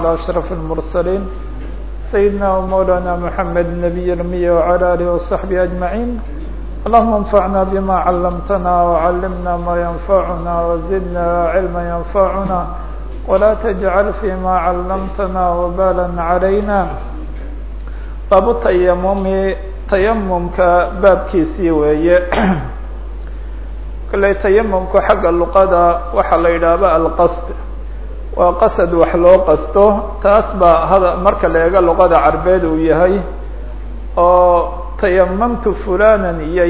على أشرف المرسلين سيدنا ومولانا محمد النبي الأمي وعلى آله وصحبه أجمعين اللهم انفعنا بما علمتنا وعلمنا ما ينفعنا وزدنا علما ينفعنا ولا تجعل فيما علمتنا وبالا علينا باب التيمم tayamumka baabkiisii weeye kale tayamumku xagga luqada waxaa la yidhaahba alqasd waa qasad wax loo qasto taas baa hada marka la eego luqada carbeed uu yahay oo tayamamtu fulanan iyo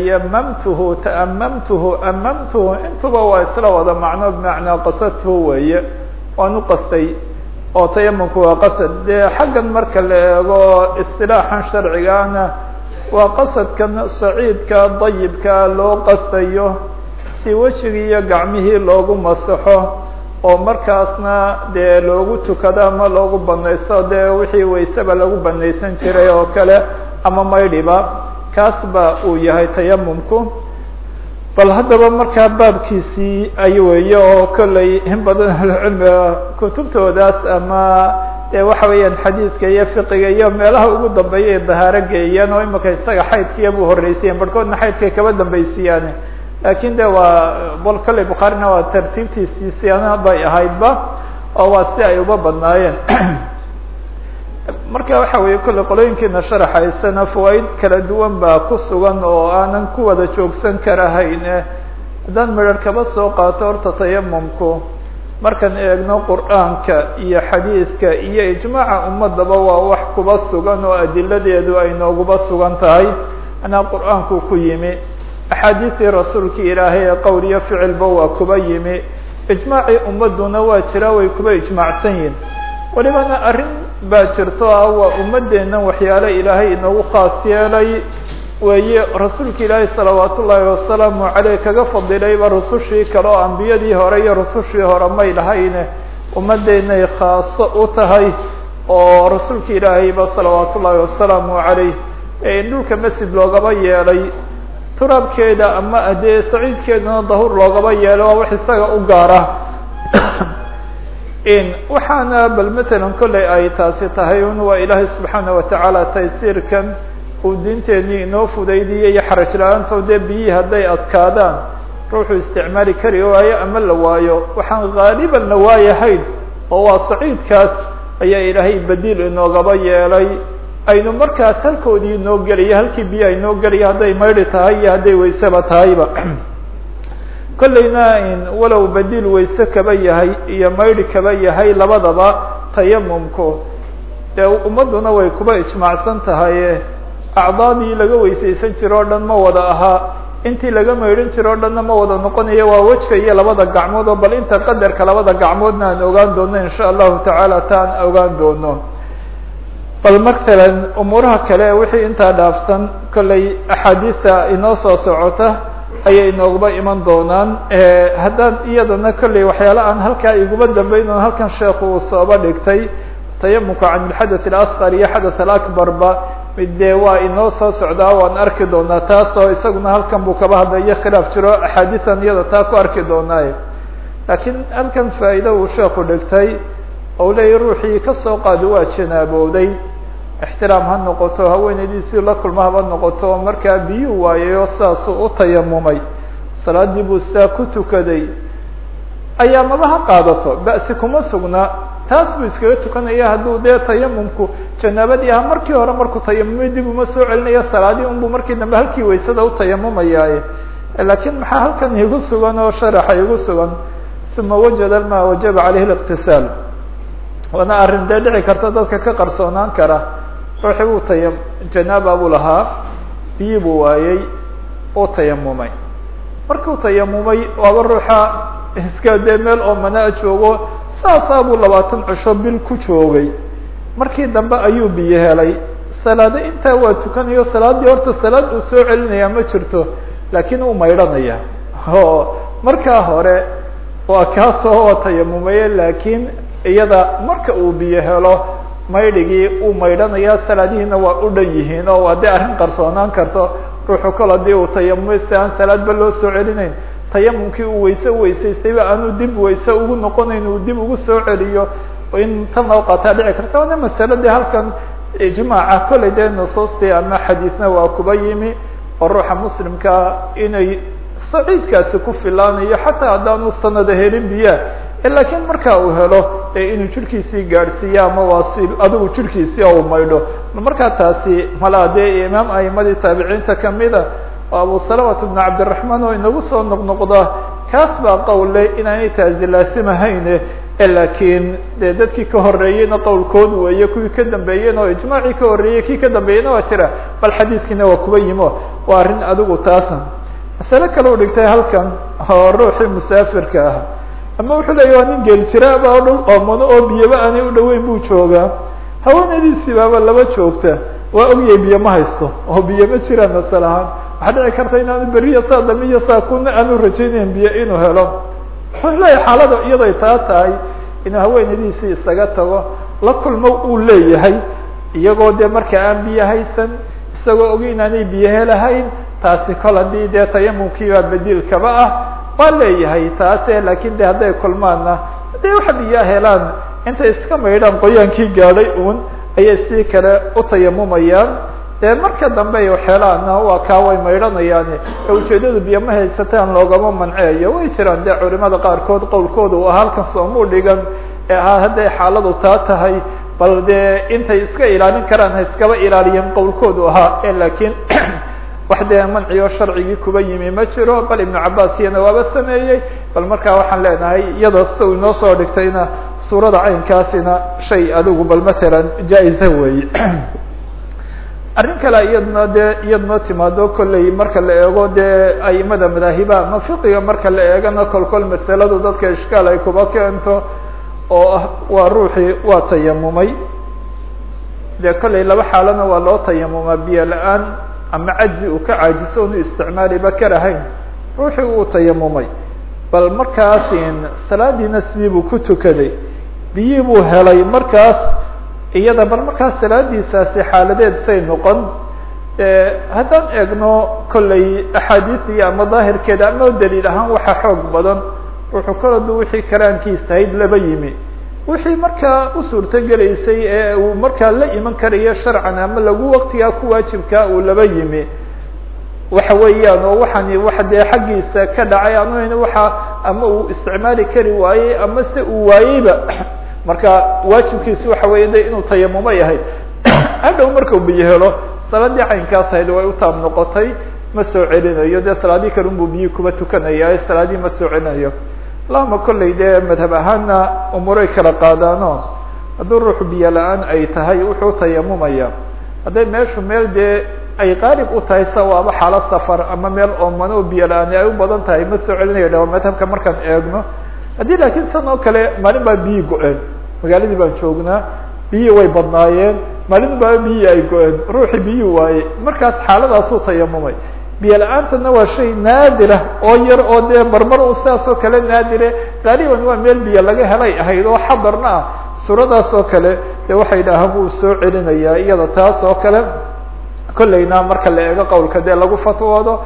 ta'amamtuhu amamtuhu intuba waa isla wada macno bimacnaa qasadtuhu weeye waan qastay oo tayamumku waa qasad. Dee xaggan marka la eego istilaaxan sharcigaana waa qasadkan saciidka dayibka loo qastayo si wejigii gacmihii loogu masaxo oo markaasna dee loogu tukado ama loogu banaysto dee wixii wayseba lagu banaysan jiray oo kale ama maydhiba kaas ba uu yahay tayamumku bal haddaba markaa baabkiisii ay weeye oo kolley in badan ahlucilmiga kutubtoodaas ama de waxa weeyaan xadiidka iyo fiqiga iyo meelaha ugu dambeeya ay dahaaro geeyaan oo imika isaga xaydkiiya bu horreysiyeen barhkoodna xaydkay kaba dambeysiyaan laakin de waa bol kolley bukhaarina waa tartiibtiisii siyaana bay ahaydba oo waa si ay uba badnaayeen. Marka waxa weeye kolley qolooyinkiina sharaxaysana fawaaid kala duwan baa ku sugan oo aanan ku wada joogsan karahayn haddaan midhar kaba soo qaato horta tayamumku markaan eegno qur'aanka iyo xadiidka iyo ijmaaca ummadaba waa wax kuba sugan oo adiladeedu ay nooguba sugan tahay. Anaa qur'aanku ku yimi axaadiistii rasuulkii ilaahay ee qowl iyo ficilba waa kuba yimi. Ijmaacii ummaduna waa jira way kuba ijmaacsan yihiin welibana arrin baa jirto ah waa ummadeennan waxyaale ilaahay inoogu khaas yeelay. Weeye rasuulka ilaahay salawaat ullaahi wasalaamu caleyh kaga fadilayba rusushii kale oo ambiyadii hore iyo rusushii hore may lahayne. Ummadeenay khaaso u tahay oo rasuulka ilaahayba salawaat ullaahi wasalaamu caleyh. In dhulka masjid loogaba yeelay turaabkeeda ama dee saciidkeedana dahuur loogaba yeelo waa wax isaga u gaara. Waxaana bal matalan kolley ay taasi tahay un waa ilaahay subxaana watacaala taysiirkan uu diinteenii inoo fudaydiyey iyo xaraj la'aanto dee biyihii hadday adkaadaan ruuxuu isticmaali kari waayo ama la waayo. Waxaan haaliban la waayahayn oo waa saciidkaas ayaa ilaahay badiil inoogaba yeelay aynu markaas halkoodii inoo gelaya halkii biyaha inoo gelaya hadday maydhi tahay iyo hadday wayseba tahayba kolleyna walow badiil wayse kaba yahay iyo maydhi kaba yahay labadaba tayamumku. Dee ummadduna way kuba ijmaacsan tahay acdaadii laga weysaysan jiro o dhan ma wada ahaa intii laga maydhan jiro o dhanna ma wada noqonayo waa wejka iyo labada gacmood oo bal inta qadarka labada gacmoodna aan ogaan doono insha allahu tacaala ta aan ogaan doono bal matalan umuuraha kale wixii intaa dhaafsan kolley axaadiista inoo soo socota ayay inooguba iman doonaan. Haddaan iyadana kolley waxyaala aan halkaa iguma dambeyn on halkan sheekhu uu sooba dhigtay tayamumka can ilxadath alasqar iyo xadath alakbarba mid dee waa inoo soo socdaa waan arki doonaa taasoo isaguna halkan buu kaba hadlayo khilaaf jiro axaadiisan iyada taa ku arki doonaaye. Laakiin halkan faa'iida uu sheekhu dhigtay ou ruuxii ka soo qaadi waa janaabowday ixtiraam ha noqoto haweenaydiisii la kulma haba noqoto markaa biyuu waayayo sidaasuu u tayamumay. Salaadii buu sidaa ku tukaday. Ayaa maba ha qaadato ba'si kuma sugna. Taas buu iskaga tukanaya hadduu dee tayamumku janaabadii aha markii hore markuu tayamumay dib uma soo celinaya salaadii unbuu markii dambe halkii waysada u tayamumayaaye laakiin maxaa halkan igu sugan oo sharaxa igu sugan? Uma wajada ma wajaba caleyhi liqtisaal waana arrin dee dhici karta dadka ka qarsoonaan kara. Ruuxii uu taya janaaba buu lahaa biyi buu waayey uu tayamumay. Markuu tayamumay waaba ruuxa iska dee meel oo manaa joogo saasaa buu labaatan cisho bil ku joogay. Markii dambe ayuu biyo helay. Salaado intaa waa tukanayo salaadii horta salaad uu soo celinaya ma jirto laakiin uu maydhanaya. O markaa hore waa kaasoo tayamumaye laakiin iyada marka uu biyo helo maydhigii uu maydhanaya salaadihiina waa u dhan yihiin oo waa dee arrin qarsoonaan karto ruuxu kol haddii uu tayamumay si aan salaadba loo soo celinayn. Tayamumkii uu wayse weysaystayba aanu dib wayse ugu noqonayn uu dib ugu soo celiyo. In tan loo qaataa dhici karta waana masalo de halkan ijmaaca kolley dee nusuustii ama xadiisna waa kuba yimi oo ruuxa muslimkaa inay saciidkaasi ku filaanayo xataa haddaanu sanada helin biya lakiin marka uu helo inuu jirkiisii gaadhsiiyo ama waasiil adigu jirkiisii u maydho. Markaa taasi malaa dee imaam aimadii taabiciinta kamida oo abu salamata bn cabdiraحmaan oo inagu soo noqnoqda kaas baa qowle inaanay taasi laasimahayne lakiin de dadkii ka horeeyeyna qowlkood weeye kuwii ka dambeeyeen oo ijmaacii ka horeeyey kii ka dambeeyeyna waa jira bal xadiiskiina waa kuba yimo waa arrin adigu taasa masale u dhigtay halkan oo ruuxii musaafirka ah ama wuxuu leeya waa nin geel jiraaba oo dhul oomano oo biyaba aanay u dhaweyn buu joogaa. Haweenadiisii baaba laba joogta. Waa ogyahay biyo ma haysto oo biyo ma jiraan masal ahaan. Waxaa dhici karta inaanu beriya saa dambe saa kuna aanu rajaynayn biyo inuu helo. Wuxuu leeyahay xaalada iyaday taa tahay inuu haweenadiisii isaga tago. La kulmo uu leeyahay iyagoo dee marka aan biyo haysan isagoo ogi inaanay biyo helahayn taasi kol haddii dee tayamumkiibaa bediilkaba ah waa leeyahay taase laakiin de hadday kulmaanna hadday waxa biyaa helaan. Intay iska maydhaan qoyaankii gaadhay uun ayay si kale u tayamumayaan. Dee marka dambe waxeelaana waa kaa way maydhanayaani. Ee ujeedadu biyo ma haysataan loogama manceeyo. Way jiraan dee culimada qaarkood qowlkooda u ahaa halkan soomuu dhigan. Ee ahaa hadday xaaladu taa tahay bal dee intay iska ilaalin karaan ha iskaba ilaaliyeen qowlkoodu ahaa. Lakiin wax dee sharcigii kuba yimi ma jiro bal ibnu cabaas iyana waaba sameeyey. Bal markaa waxaan leenahay iyadoo sida uu inoo soo dhigtayna suurada caynkaasina shay adigu bal matalan jaa-iza weeye. Arrin kale iyadna dee iyadnoo timaado kolley marka la eego dee aimada madaahiba ama fiqiga marka la eegana kol kol masaladu dadka ishkaal ay kuba keento oo ah waa ruuxii waa tayamumay. Dee kolley laba xaalana waa loo tayamumaa biyo la'aan ama cajzi uu ka caajiso onu isticmaaliba karahayn ruuxii uu tayamumay. Bal markaasin salaadiina sidii buu ku tukaday biyii buu helay markaas iyada bal markaas salaadiisaasi xaaladeed say noqon. Haddaan eegno kolley axaadiisiya ama daahirkeeda ama daliil ahaan waxaa xoog badan ruuxuu kaladu wixii karaankiisa hayd laba yimi wixii markaa u suurto gelaysay ee uu markaa la iman karayo sharcan ama lagu waktigaa ku waajibkaa uu laba yimi waxa weeyaan oo waxani wax dee xaggiisa ka dhacay anuhayna waxa ama uu isticmaali kari waayey ama se uu waayeyba marka waajibkiisi waxa weeye de inuu tayamumo yahay hadhow markau biyo helo salaadii caynkaas hayd way utaab noqotay ma soo celinayo. Dee salaadii kale unbuu biyi kuba tukanaya salaadii ma soo celinayo allahuma kolley dee madhab ahaana umuray kala qaadaano hadduu ruuxu biyo la'aan ay tahay wuxuu tayamumaya. Hadday meeshu meel dee ay qaalib u tahay sawaaba xaalo safar ama meel oomano oo biyo la'aani ay u badan tahay ma soo celinayo dha madhabka markaan eegno. Haddii laakiin san oo kale maalin baa biyi go-een. Magaaladii baan joognaa biyi way badnaayeen. Maalin baa biyi ay go-een. Ruuxii biyi waaye. Markaas xaaladaasuu tayamumay biyo la'aantana waa shay naadira oo yar oo dee marmar u sidaas kale naadire qaaliban waa meel biyo laga helay ahayd oo xadarna ah. Suuradaas oo kale dee waxay dhahaan wuu soo celinayaa iyada taas oo kale kolleyna marka la eego qowlka dee lagu fatwoodo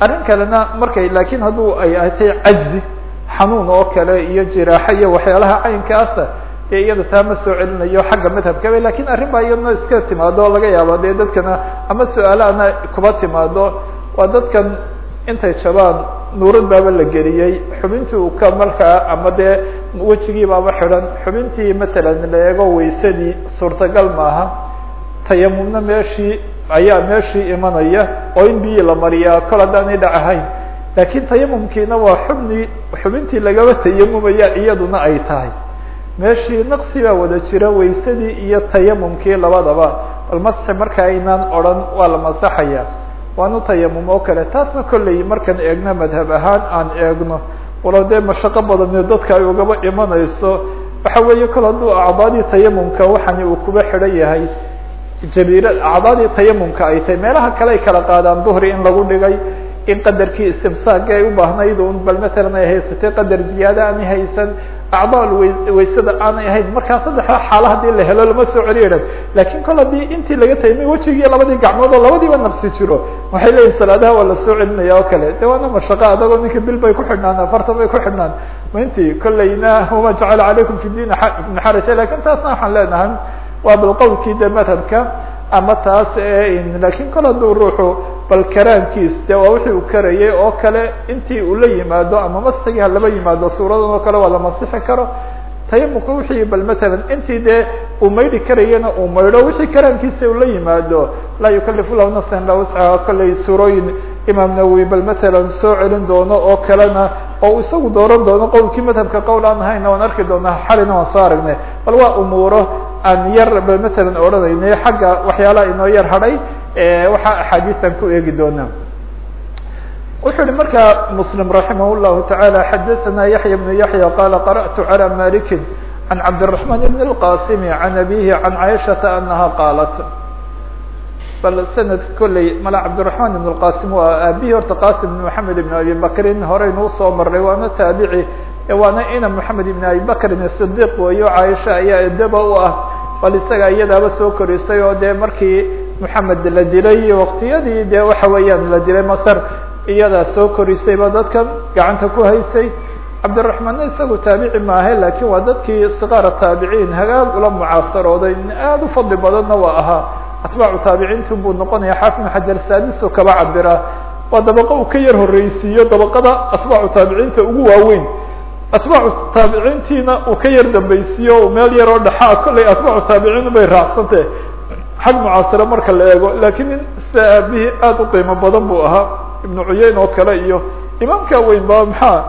arrin kalena markay laakiin hadduu ay atay cajzi xanuun oo kale iyo jiraaxo iyo waxyaalaha caynkaasa dee iyada taa ma soo celinayo xagga madhabkaba laakiin arrin baa iyadna iska timaado laga yaabo dee dadkana ama su'aalahana kuba timaado waa dadkan intay jabaan nuurad baaba la geliyey. Xubintii uu ka markaa ama dee wejigii baaba xidhan. Xubintii matalan la eego waysadii suurtagal maaha. Tayamumna meeshii ayaa meeshii imanaya. Oo in biyii la mariyaa kol haddaanay dhac ahayn. Laakiin tayamumkiina waa xubnii xubintii lagaba tayamumaya iyaduna ay tahay. Meeshii naqsi baa wada jira waysadii iyo tayamumkii labadaba. Bal masxi marka aynaan odran waa la masaxaya waanu tayamum oo kale. Taasna kolley markaan eegno madhab ahaan aan eegno. Walow dee mashaqo badani dadka ay ugaba imanayso waxa weeye kol hadduu acdaadii tayamumka waxani uu kuba xidhan yahay. Jabiira acdaadii tayamumka ay tahay. Meelaha kale ay kala qaadaan duhri in lagu dhigay in qadarkii istimsaagga ay u baahnayd un bal matalan ay haysatay qadar ziyaada ani haysan acdaa waysada aanay ahayn. Markaa saddexda xaalo haddii la helo lama soo celiyo dhan laakiin kol haddii intii laga taymay wejigii labadii gacmood oo labadiiba naqsi jiro. Waxay leeyihiin salaadaha waa la soo celinaya oo kale. De waana mashaqo adagoo ninka bil bay ku xidhnaan afartan bay ku xidhnaan. Ma intii kolleyna wama jacala calaykum fi diin ibn xaraja laakiin taasna waxaan leenahay waa bal qowlkii de madhabka ama taas laakiin kol hadduu ruuxu bal karaankiis de waa wixii uu karayay oo kale intii uu la yimaado ama masigi ha laba yimaado suuradan oo kale waa la masixi karo. Tayamumka wixii bal matalan intii dee uu maydhi karayana uu maydho wixii karaankiisa uu la yimaado laa yukalifu lahu nafsan ila wuscaha kolley suurooyin imaam nawowi bal matalan soo celin doono oo kalena oo isagu dooran doono qowlkii madhabka qowl aan ahayna waan arki doonaa xalina waan soo aragnay. Bal waa umuuro aan yar bal matalan odhanaynay xagga waxyaalaha inoo yar hadhay waxaa axaadiistan ku eegi doonaa wuxuu yihi markaa mslim raximah الlahu taعalى xadaثna yaحya بن yaحya qala qarأtu عalى maliki عan cabdالرaحman بn الqasim عan abihi عan caiشhaةa anaha qaalat bal sanad kolley mala cabdالرaحman بn الqasim waa aabihi horta qasim بn mحamed بn abi bakrin horeynuu soo maray waana taabici waana ina mحamed بn abi bakrin صdiq weeyo caaisha ayaa edaba u ah bal isaga iyadaaba soo korisay oo dee markii mحamed la dilay waktiyadii de waxa weeyaan la dilay masr iyadaa soo korisayba dadkan gacanta ku haysay cabdiraحmaanna isagu taabici maahe laakiin waa dadkii sikaara taabiciin hagaag ula mucaasarooday. Aad u fadli badanna waa ahaa. Atbaacu taabiciintu buu noqonaya xaafid xajar saadiso kaba cabira waa dabaqo uu ka yar horeysiiyo dabaqada atbaacu taabiciinta ugu waaweyn. Atbaacu taabiciintiina uu ka yar dambeysiiyo meel yaroo dhaxaa kollay atbaacu taabiciin bay raacsante xag mucaasiro marka la eego lakin nin sida aabihii aad u qiimo badan buu ahaa ibnu cuyeyn oo kale iyo imaamka weyn ba maxaa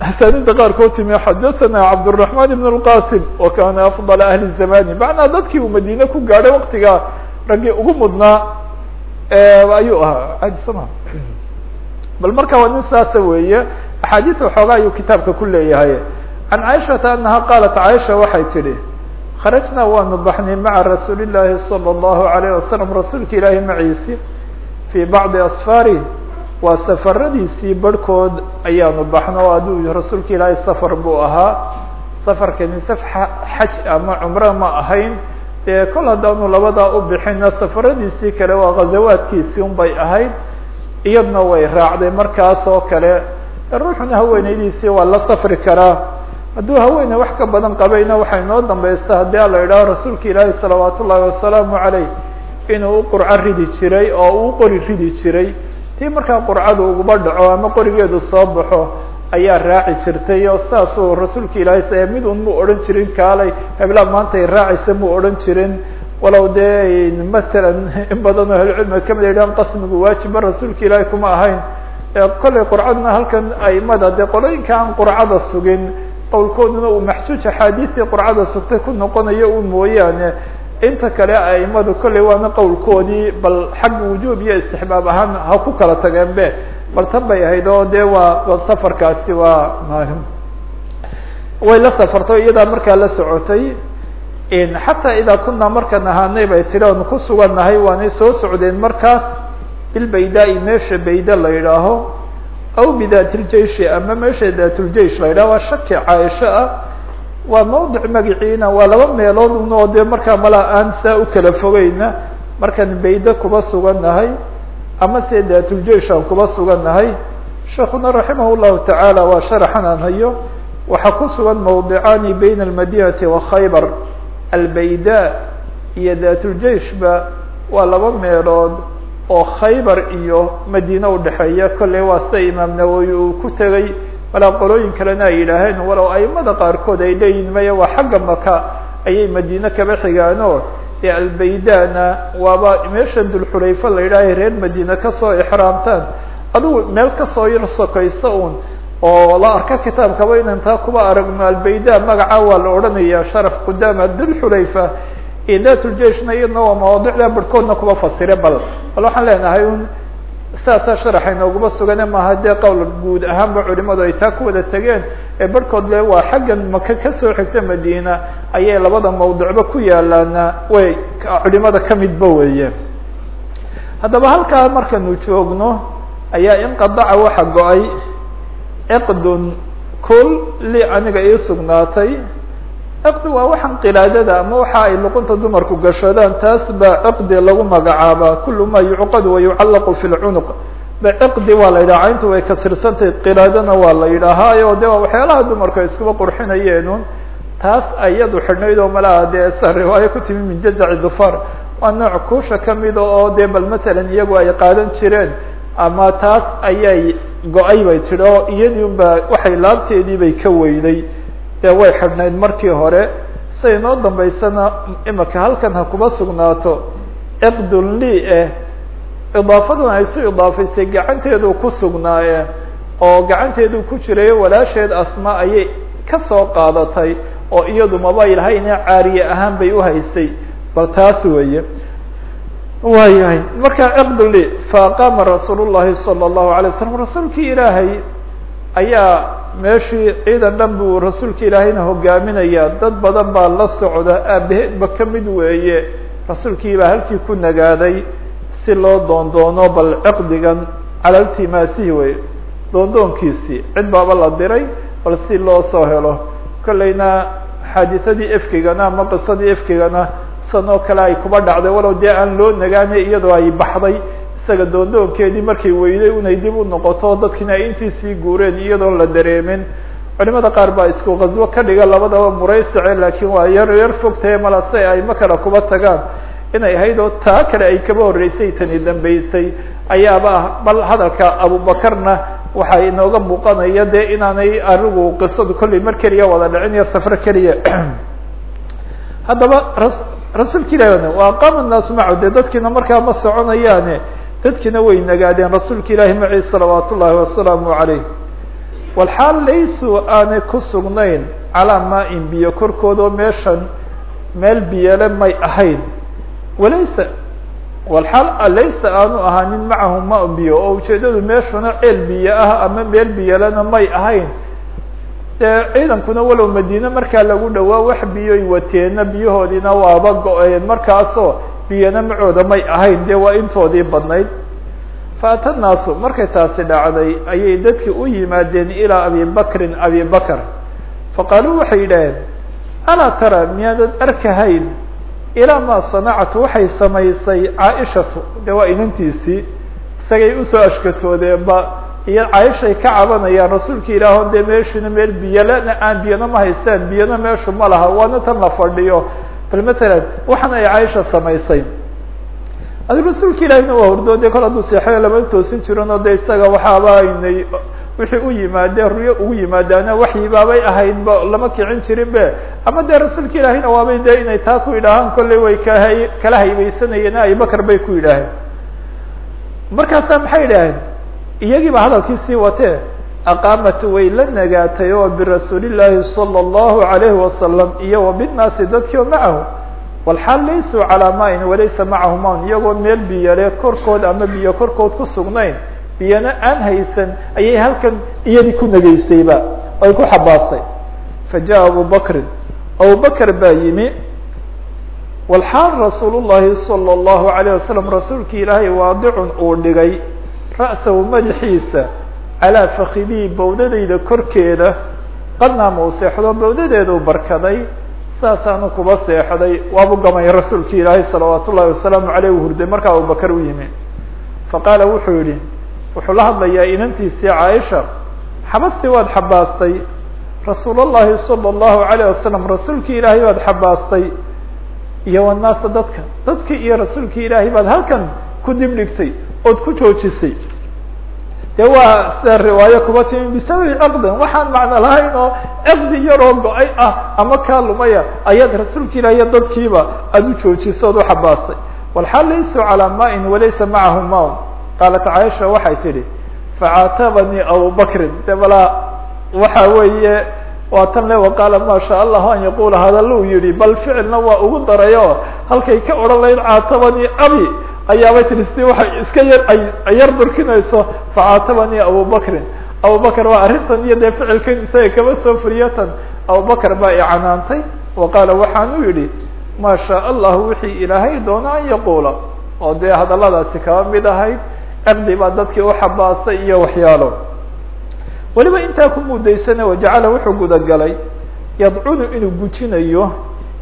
asaanida qaarkood timi xadathana cabdالرaحman ibn الqasim wa kana afضل ahli zamani macnaa dadkii uu madiine ku gaadhay waktigaa raggii ugu mudnaa ayuu ahaa adi soma bal marka waa nin saasa weeye axaadiis waxoogaa ayuu kitaabka ku leeyahay can caiشhaةa anaha qaalat caiشha waxay tidhi kharajna waanu baxnay maca rasuuli llaahi salى اllahu alayh wasalam rasuulka ilaahi maciisi fii bacdi asfaari waa safaradiisii barhkood ayaanu baxno aduu rasuulka ilaahay safar buu ahaa safarkani saf xaj ama cumre ma ahayn dee kol haddaanu labadaa u bixinna safaradiisii kale waa ghazawaadkiisii un ahayd iyadna way raacday markaas oo kale ruuxuna haweeneydiisii waa la safri karaa hadduu haweene wax ka badan qabayna waxay noo dambeysa haddii ala idhaho rasuulka ilaahi salawaat ullaahi wasalaamu caleyh inuu u qurco ridi jiray oo uu qori ridi jiray. Tii markaa qurcadu uguba dhaco ama qorigeedu soo baxo ayaa raaci jirtay oo saasuu rasuulka ilaahay s mid un mu odhan jirin kaalay heblaa maanta ay raacaysa mu odhan jirin. Walow dee matalan in badan oo ahlucilmiga ka mid a yidhahan qasmigu waajiba rasuulka ilaahay kuma ahayn. Kollay qurcaduna halkan aimada dee qolooyinka aan qurcada sugin qowlkooduna uu maxjuuj axaadiistii qurcada sugtay ku noqonayo un mooyaane inta kale aimadu kolley waana qowlkoodii bal xagga wujuub iyo istixbaab ahaan ha ku kala tageen be bal tan bay ahayd oo de waa safarkaasi waa way la safarto iyadaa markaa la socotay. Xataa idaa kunaa markaan ahaanay bay tiri oonu ku sugannahay waanay soo socdeen markaas. Bilbaydaa-i meesha bayda la yidhaaho aw bidaatiljeishi ama meesha daatuljeish la yidhaho waa shaki caaisho waa mawdic magaciina waa laba meelood un oo dee markaa aan saa u kala fogeyna markaan bayda kuba sugannahay ama se daatuljeish aan kuba sugannahay sheekuna raximah llahu tacaala waa sharaxan aan hayo waxaa ku sugan mawdicaani bayna almadinati wa khaybar albayda iyo daatuljeishba waa laba meelood oo khaybar iyo madiine udhexeeya kolley waa sida imaam nawowi uu ku tegey malaa qolooyin kalena ay yidhaaheen walow aimada qaarkood ay leeyihiin maya waa xagga maka ayay madiine kaba xigaano ee albaydana waaba meesha dulxulayfa la yidhaahay reer madiine ka soo ixraamtaan. Adigu meel ka soo yar sokayso un oo la arka kitaabkaba inan taa kuba aragno albayda magaca waa la odhanaya sharaf qudaama dulxulayfa daatuljeishna iyadna waa mawaadicda barhkoodna kuba fasire bal bal waxaan leenahay un saasaa sharaxa inooguma sugane maaha dee qowl guud ahaanba culimadu ay taa ku wada tegeen ee barhkood le waa xaggan maka ka soo xigta madiina ayay labada mawdicba ku yaalaana way culimada kamidba weeye haddaba halkaa markanu joogno ayaa inqadaca waxa go'ay ciqdun kul li aniga ii sugnaatay ciqdi waa waxaan qilaadada ama waxa ay luqunta dumarku gashadaan taas baa ciqdi lagu magacaabaa kulu ma yucqadu wayucallaqu fi lcunuq ba ciqdi waa la yidhaha cayntu way kasirsantahay qilaadana waa la yidhaahaa o de waa waxyaalaha dumarku ay iskuba qurxinayeenun taas ayadu xidhnayd oo malaha dee sa riwaayo ku timi min jazaci dufar waa nooc kuusha kamida oo dee bal matalan iyagu ay qaadan jireen ama taas ayay go'ay bay tidhi oo iyadii un ba waxay laabteedii bay ka weyday dee way xidhnayd markii hore. Say inoo dambaysana imika halkan ha kuma sugnaato. Ciqdun li eh idaafadan aysu idaafaysay gacanteeduu ku sugnaaye oo gacanteeduu ku jiray walaasheed asma ayay ka soo qaadatay. Oo iyadu maba ilahayna caariye ahaan bay uhaysay bal taas weeye. Waayahay markaa ciqdu li faaqaama rasuul llahi salى اllahu alay waslam rasuulkii ilaahay ayaa meeshii ciidan dhan buu rasuulka ilaahayna hogaaminaya dad badan baa la socda aabaheedba ka mid weeye. Rasuulkii baa halkii ku nagaaday si loo doondoono bal ciqdigan cala ltimaasihi wey doondoonkiisii cid baaba la diray bal si loo soo helo. Kolleyna xaadisadii efkigana ama qisadii efkigana sanoo kale ay kuba dhacday walow dee aan loo nagaanay iyadoo ay baxday isaga doondoonkeedii markay weyday unay dib u noqoto dadkiina ay intiisii guureen iyadoon la dareemin. Culimada qaar baa isku qaswo ka dhiga labadaba muraysace laakiin waa yar yar fogtahe mala si ay ma kale kuba tagaan. Inay ahayd oo taa kale ay kaba horreysay tani dambeysay ayaaba ah bal hadalka abubakarna waxaa inooga muuqanaya dee inaanay arigu qisadu kollay mar keliya wada dhicin iyo safro keliya. Haddaba ras rasuulka ilahi wa aqaama naasu macahu dee dadkiina markaa ma soconayaane dadkiina way nagaadeen rasuulka ilaahi maci salawaat ullaahi wasalaamu calayh. Walxaal laysuu aanay ku sugnayn calaa maa-in biyo korkoodoo meeshan meel biyale may ahayn. Walaysa walxaal laysa aanu ahaanin macahu ma biyo oo ujeedadu meeshuna ceel biyo ah ama meel biyalena may ahayn. Dee ciidankuna walow madiine markaa lagu dhawaa wax biyoy wateenna biyahoodiina waaba go-een markaasoo biyana macooda may ahayn dee waa intoodii badnayd. Faata naasu markay taasi dhacday ayay dadkii u yimaadeen ilaa abi bakrin abi bakr faqaaluu waxay yidhaaheen alaa tara miyaadad arkahayn? Ilaa maa sanactu waxay samaysay caaishatu. De waa inantiisii isagay u soo ashkatoodeenba iyo caaishay ka cabanayaan rasuulka ilaahoo dee meeshuna meel biyalana aan biyana ma haystaan biyana meeshu ma laha waana tan la fadhiyo bal matalan waxan ay caaisha samaysay. Adi rasuulka ilaahina waa hordoode kol hadduu seexayo lama toosin jirin oo de isaga waxaaba aynay wixii u yimaadeen ruyo ugu yimaadaana waxyibaabay ahaydba lama kicin jirin be ama dee rasuulka ilaahina waabay de inay taa ku yidhaahaan kollay way kahay kala haybaysanayeen abibakar bay ku yidhaaheen markaasaa maxay yidhaaheen iyagiiba hadalkii sii watee aqaamat way la nagaatay oo birasuuli llaahi salى اllahu alayhi wasalam iyo wa binnaasi dadkii o macahu walxaal laysuu calaa maain walaysa macahu maun iyagoo meel biyale korkood ama biyo korkood ku sugnayn biyana aan haysan ayay halkan iyadii ku nageysayba ay ku xabaastay fajaءa abu bakrin abu bakr baa yimi walxaal rasuul llahi salى اllahu alayه wasalam rasuulki ilaahay waadicun uu dhigay ra'sahu madaxiisa calaa fakidii bawdadayda korkeeda qadnaa mau seexdo bawdadeeduu barkaday saasaanu kuba seexday waabu gamay rasuulkii ilaahay salawaatu ullahi wasalaamu aleyh u hurday markaa abubakar u yimi. Fa qaala wuxuu yidhi wuxuu la hadlayaa inantiisii caaisha xabastii waad xabaastay rasuulallaahi sala allahu alayh wasalam rasuulkii ilaahay baad xabaastay iyo wannaasa dadka. Dadka iyo rasuulkii ilaahay baad halkan ku dibdhigtay ood ku joojisay de waa sida riwaayo kuba timi bisababi caqdin waxaan macno lahayn oo caqdi yaroo go'ay ah ama kaa lumaya ayaad rasuulka ilahiyo dadkiiba aada u joojisay ood u xabaastay. Walxaal laysuu calaa maain walaysa macahu maun qaalat caaisha waxay tidhi facaatabanii abubakrin de balaa waxa weeye waa tan le waqaala ma sha allahu an yaqula hadalla uu yihi bal ficilna waa ugu daray oo halkay ka odhan lahayd caatabanii abi ayaabay tihi si waxay iska yar yar durkinayso facaatabanii abubakrin abubakr waa arrintan iyo dee ficilkan isaga kama soo furiyo tan abubakr baa i canaantay wa qaala waxaanu yidhi ma sha allahu wixii ilaahay doona an yaquula. Oo dee hadalladaasi kaba mid ahayd caqdi baa dadkii uxabaasay iyo waxyaalo. Weliba intaa ku mudaysana wajacala wuxuu gudagalay yadcunu inuu gujinayo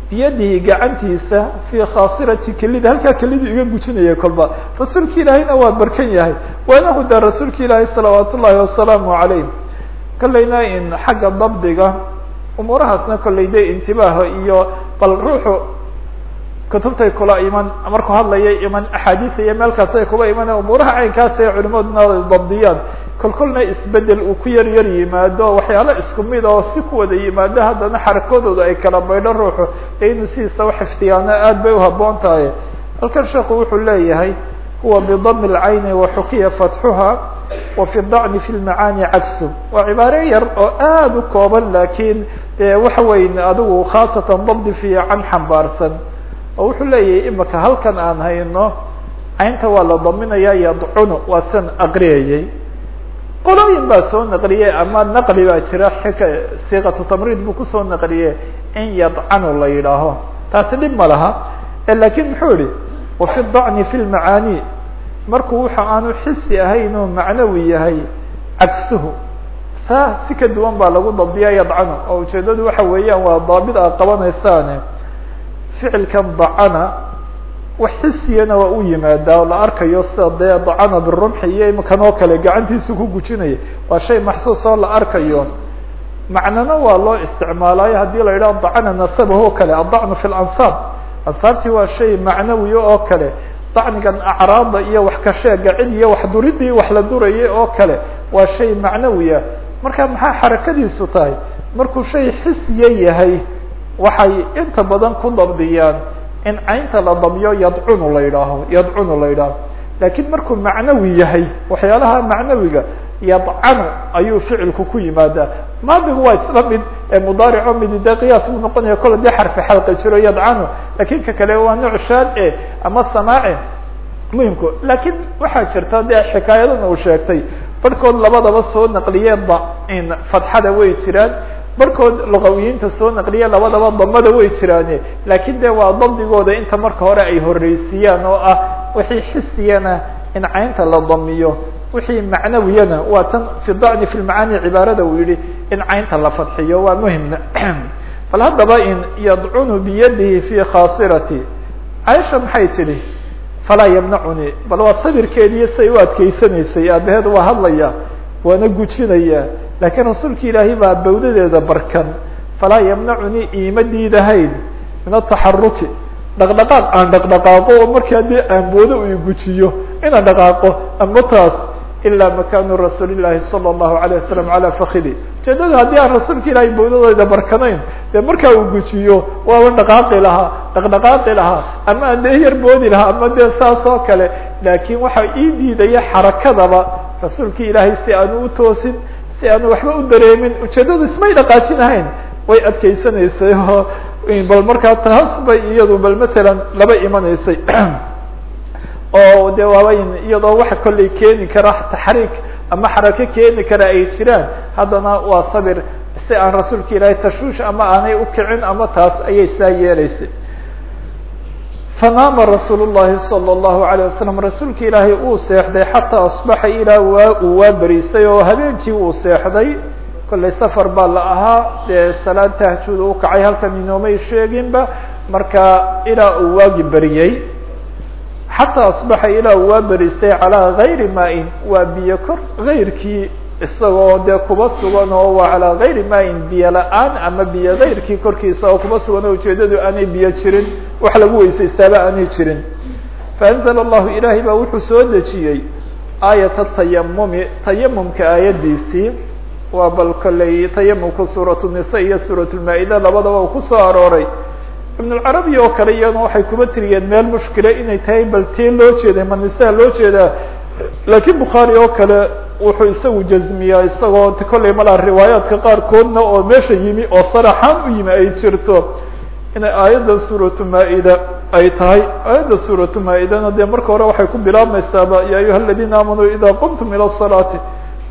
biyadihi gacantiisa fii khaasirati kelida halkaa kelidu iga gujinaya kolba. Rasuulka ilaahayna waa barkan yahay. Waana hudaa rasuulka ilaahay salawaat ullaahi wasalaamu calayh. Kolleyna in xagga dabdiga umuurahaasna kolley de intibaaha iyo bal ruuxu kutubtay kula iman markuu hadlaya iman axaadiisa iyo meelkaas ay kuba iman umuuraha caynkaas ee dabdiyaan kol kolna isbeddel uu ku yar yar yimaado waxyaalo isku mid oo si ku wada yimaado haddana xarakadooda ay kala baydho ruuxu. Ee inuu sidiisa uxifdiyaano aad bay uhaboon tahay halkan sheekhu wuxuu leeyahay huwa bidami lcayni waxukiya fatxuha wa fi dacni fi lmacaani cagsu waa cibaare yar oo aad u kooban lakiin waxa weyn adigu khaasatan dabdi fiican xambaarsan. Oo wuxuu leeyahay imika halkan aan hayno caynta waa la daminaya yadcunu waa san aqriyayay qolooyin baa soo naqliyey ama naqli baa jira xika siiqatu tamriid buu ku soo naqliye in yadcanu la yidhaaho. Taasi dhib ma laha laakiin muxuu yihi wa fi dacni fi lmacaani markuu waxa aanu xisi ahayn macnawi yahay cagsuhu saa si ka duwan baa lagu dabdiya yadcanu. Oo ujeedadu waxa weeyaan waa daabit a qabanaysaane ficilkan dacana wax xisiyana waa u yimaadaa oo la arkayo sida dee dacana birumxi iyo imakan oo kale gacantiisa ku gujinaya waa shay maxsuus oo la arkayo. Macnana waa loo isticmaalayo haddii la yidhaho dacana nasabahu o kale addacnu fi lansaab ansaabtii waa shay macnawiya oo kale. Dacnigan acraada iyo wax kasheega cid iyo wax duridii wax la durayay oo kale waa shay macnawiya. Marka maxaa xarakadiisu tahay? Markuu shay xisiya yahay waxay inta badan ku dabdiyaan in caynta la dabyo yadcunu la yidhaaho yadcunu la yidhaaho. Lakiin markuu macnawi yahay waxyaalaha macnawiga yadcanu ayuu ficilku ku yimaadaa. Maadigu waa isla mid mudaarico mid de qiyaas buu noqonaya kolle dee xarfi xalqa jiro yadcanu. Lakin ka kale waa nooc shaad e ama samaace muhimku laakiin waxaa jirta dee xikaayadan uu sheegtay barhkood labadaba soo naqliye in fatxada way jiraan barhkood luqawiyiinta soo naqliye labadaba damada way jiraane. Lakin de waa dabdigooda inta marka hore ay horeysiiyaan oo ah wixii xisiyana in caynta la damiyo wixii macnawiyana waa tan fi dacni fi lmacaani cibaarada uu yihi in caynta la fadxiyo. Waa muhimna. Bal haddaba in yadcunu biyadihi fi khaasirati. Caisha maxay tidhi? Falaa yamnacuni bal waa sabirkeediiyo say u adkeysanaysay aabaheed waa hadlaya waana gujinaya lakiin rasuulka ilaahay baa bawdadeeda barkan. Falaa yamnacunii iima diidahayn min ataxaruki dhaqdhaqaaq aan dhaqdhaqaaqo oo markii haddii aanboodo uu gujiyo. Inaan dhaqaaqo ama taas ilaa makanu rasuuli llahi sala allahu alayh wasalam calaa fakidi ujeedada haddii aan rasuulka ilaahay bawdadooda barkanayn dee markaa uu gujiyo waaba dhaqaaqi lahaa dhaqdhaqaaqi lahaa ama aan dee yar boodi lahaa ama dee saas oo kale. Laakiin waxaa ii diidaya xarakadaba rasuulka ilaahay si aanu u toosin si aanu waxba u dareemin ujeedadu ismay dhaqaajinahayn way adkeysanaysay oo bal markaa taas bay iyadu bal matalan laba imanaysay. Oo de waaba iyadoo waxa kollay keeni kara taxriik ama xarako keeni kara ay jiraan. Haddana waa sabir si aan rasuulka ilaahay tashwiish ama aanay ukicin ama taas ayay saa yeelaysay fanaama rasuul الlahi salى الlahu عalيه wasalam rasuulka ilaahay uu seexday xataa asbaxa ilaa waa uu waa beriistay oo habeenkii uu seexday kollay safar baa la ahaa dee salaad tahjuud u kacay halkan inoomay sheeginba marka ilaa uu waagi beriyey xataa asbaxa ilaa uu waa beriistay calaa gayri maa-in waa biyo kor gayrkii isagoo dee kuba sugan oo waa calaa gayri maa-in biyo la'aan ama biyo gayrkii korkiisa oo kuba sugan oo ujeedadu aanay biyo jirin wax lagu weysaystaaba aanay jirin. Faanzla allahu ilaahay baa wuxuu soo dejiyey aayata tayamumi tayamumka aayadiisii waa bal kolley tayamumka suuratu nisa iyo suurat lmaa-ida labadaba uu ku soo arooray. Ibn lcarabi oo kale iyana waxay kuba tiriyeen meel mushkila inay tahay bal tii loo jeeday ma nisaa loo jeedaa. Laakiin bukhaari oo kale wuxuu isagu jazmiyaa isagoo kolley malaa riwaayaadka qaarkoodna oo meesha yimi oo saraxaan u yimi ay jirto. Inay aayadda suuratu maa-ida ay tahay. Aayadda suuratu maa-idana marka hore waxay ku bilaabmaysaaba yaa ayuha aladiina aamanuu idaa qumtum ila salaati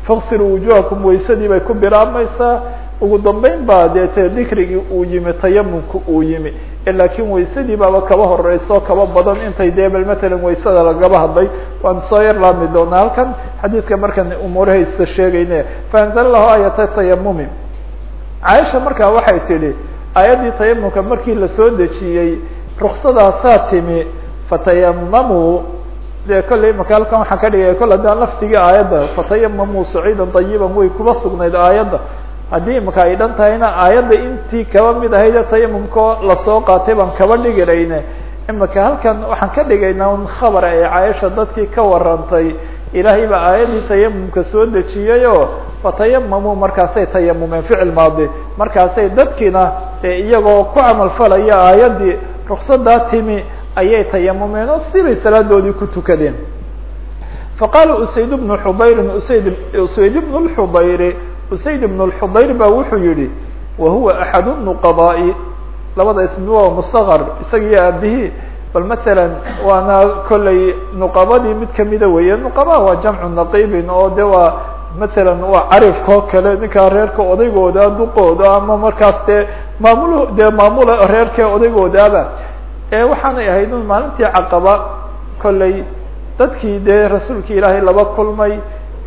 faqsiluu wujuhakum waysadii bay ku bilaabmaysaa ugu dambeyn baa deete dikrigii uu yimi tayamumka uu yimi. Laakiin waysadii baaba kaba horeyso kaba badan intay dee bal matalan waysada lagaba hadlay waan soo yar laami doonaa. Halkan xadiidka markaan umuurahaysa sheegayne faanzala lahu aayata tayamumi caaisha markaa waxay tidhi aayaddii tayamumka markii la soo dejiyey ruksadaasaa timi fatayamamuu dee kolley imaka halkan waxaan ka dhigaya kol haddaan lafdigii aayadda fatayamamuu saciidan dayiban way kuba sugnayd aayadda haddii imaka ay dhan tahayna aayadda intii kaba mid ahayd tayamumka la soo qaatay baan kaba dhigirayne. Imaka halkan waxaan ka dhigaynaa un khabar ay caaisha dadkii ka warantay ilaahay baa aayaddii tayamumka soo dejiyey oo fatayamamuu markaasay tayamumeen ficil maadi. Markaasay dadkiina iyagoo ku camal falaya aayaddii ruksadaa timi ayay tayamumeen oo sibay salaadoodii ku tukadeen. Faqaala usayd bnu xudayrin usayd usayd bnu lxudayri usayd bn اxudayr ba wuxuu yihi wahuwa axad nuqadaa'i labada ismi waa musaqar isagiyo aabihii bal matalan waana kolley nuqabadii mid kamida weeye. Nuqaba waa jamcu naqibin oo de waa matalan waa carifkao kale ninkaa reerka odaygooda duqooda ama markaas dee maamul dee maamula reerka odaygoodaba waxaanay ahayd maalintii caqaba kolley dadkii dee rasuulka ilaahay laba kulmay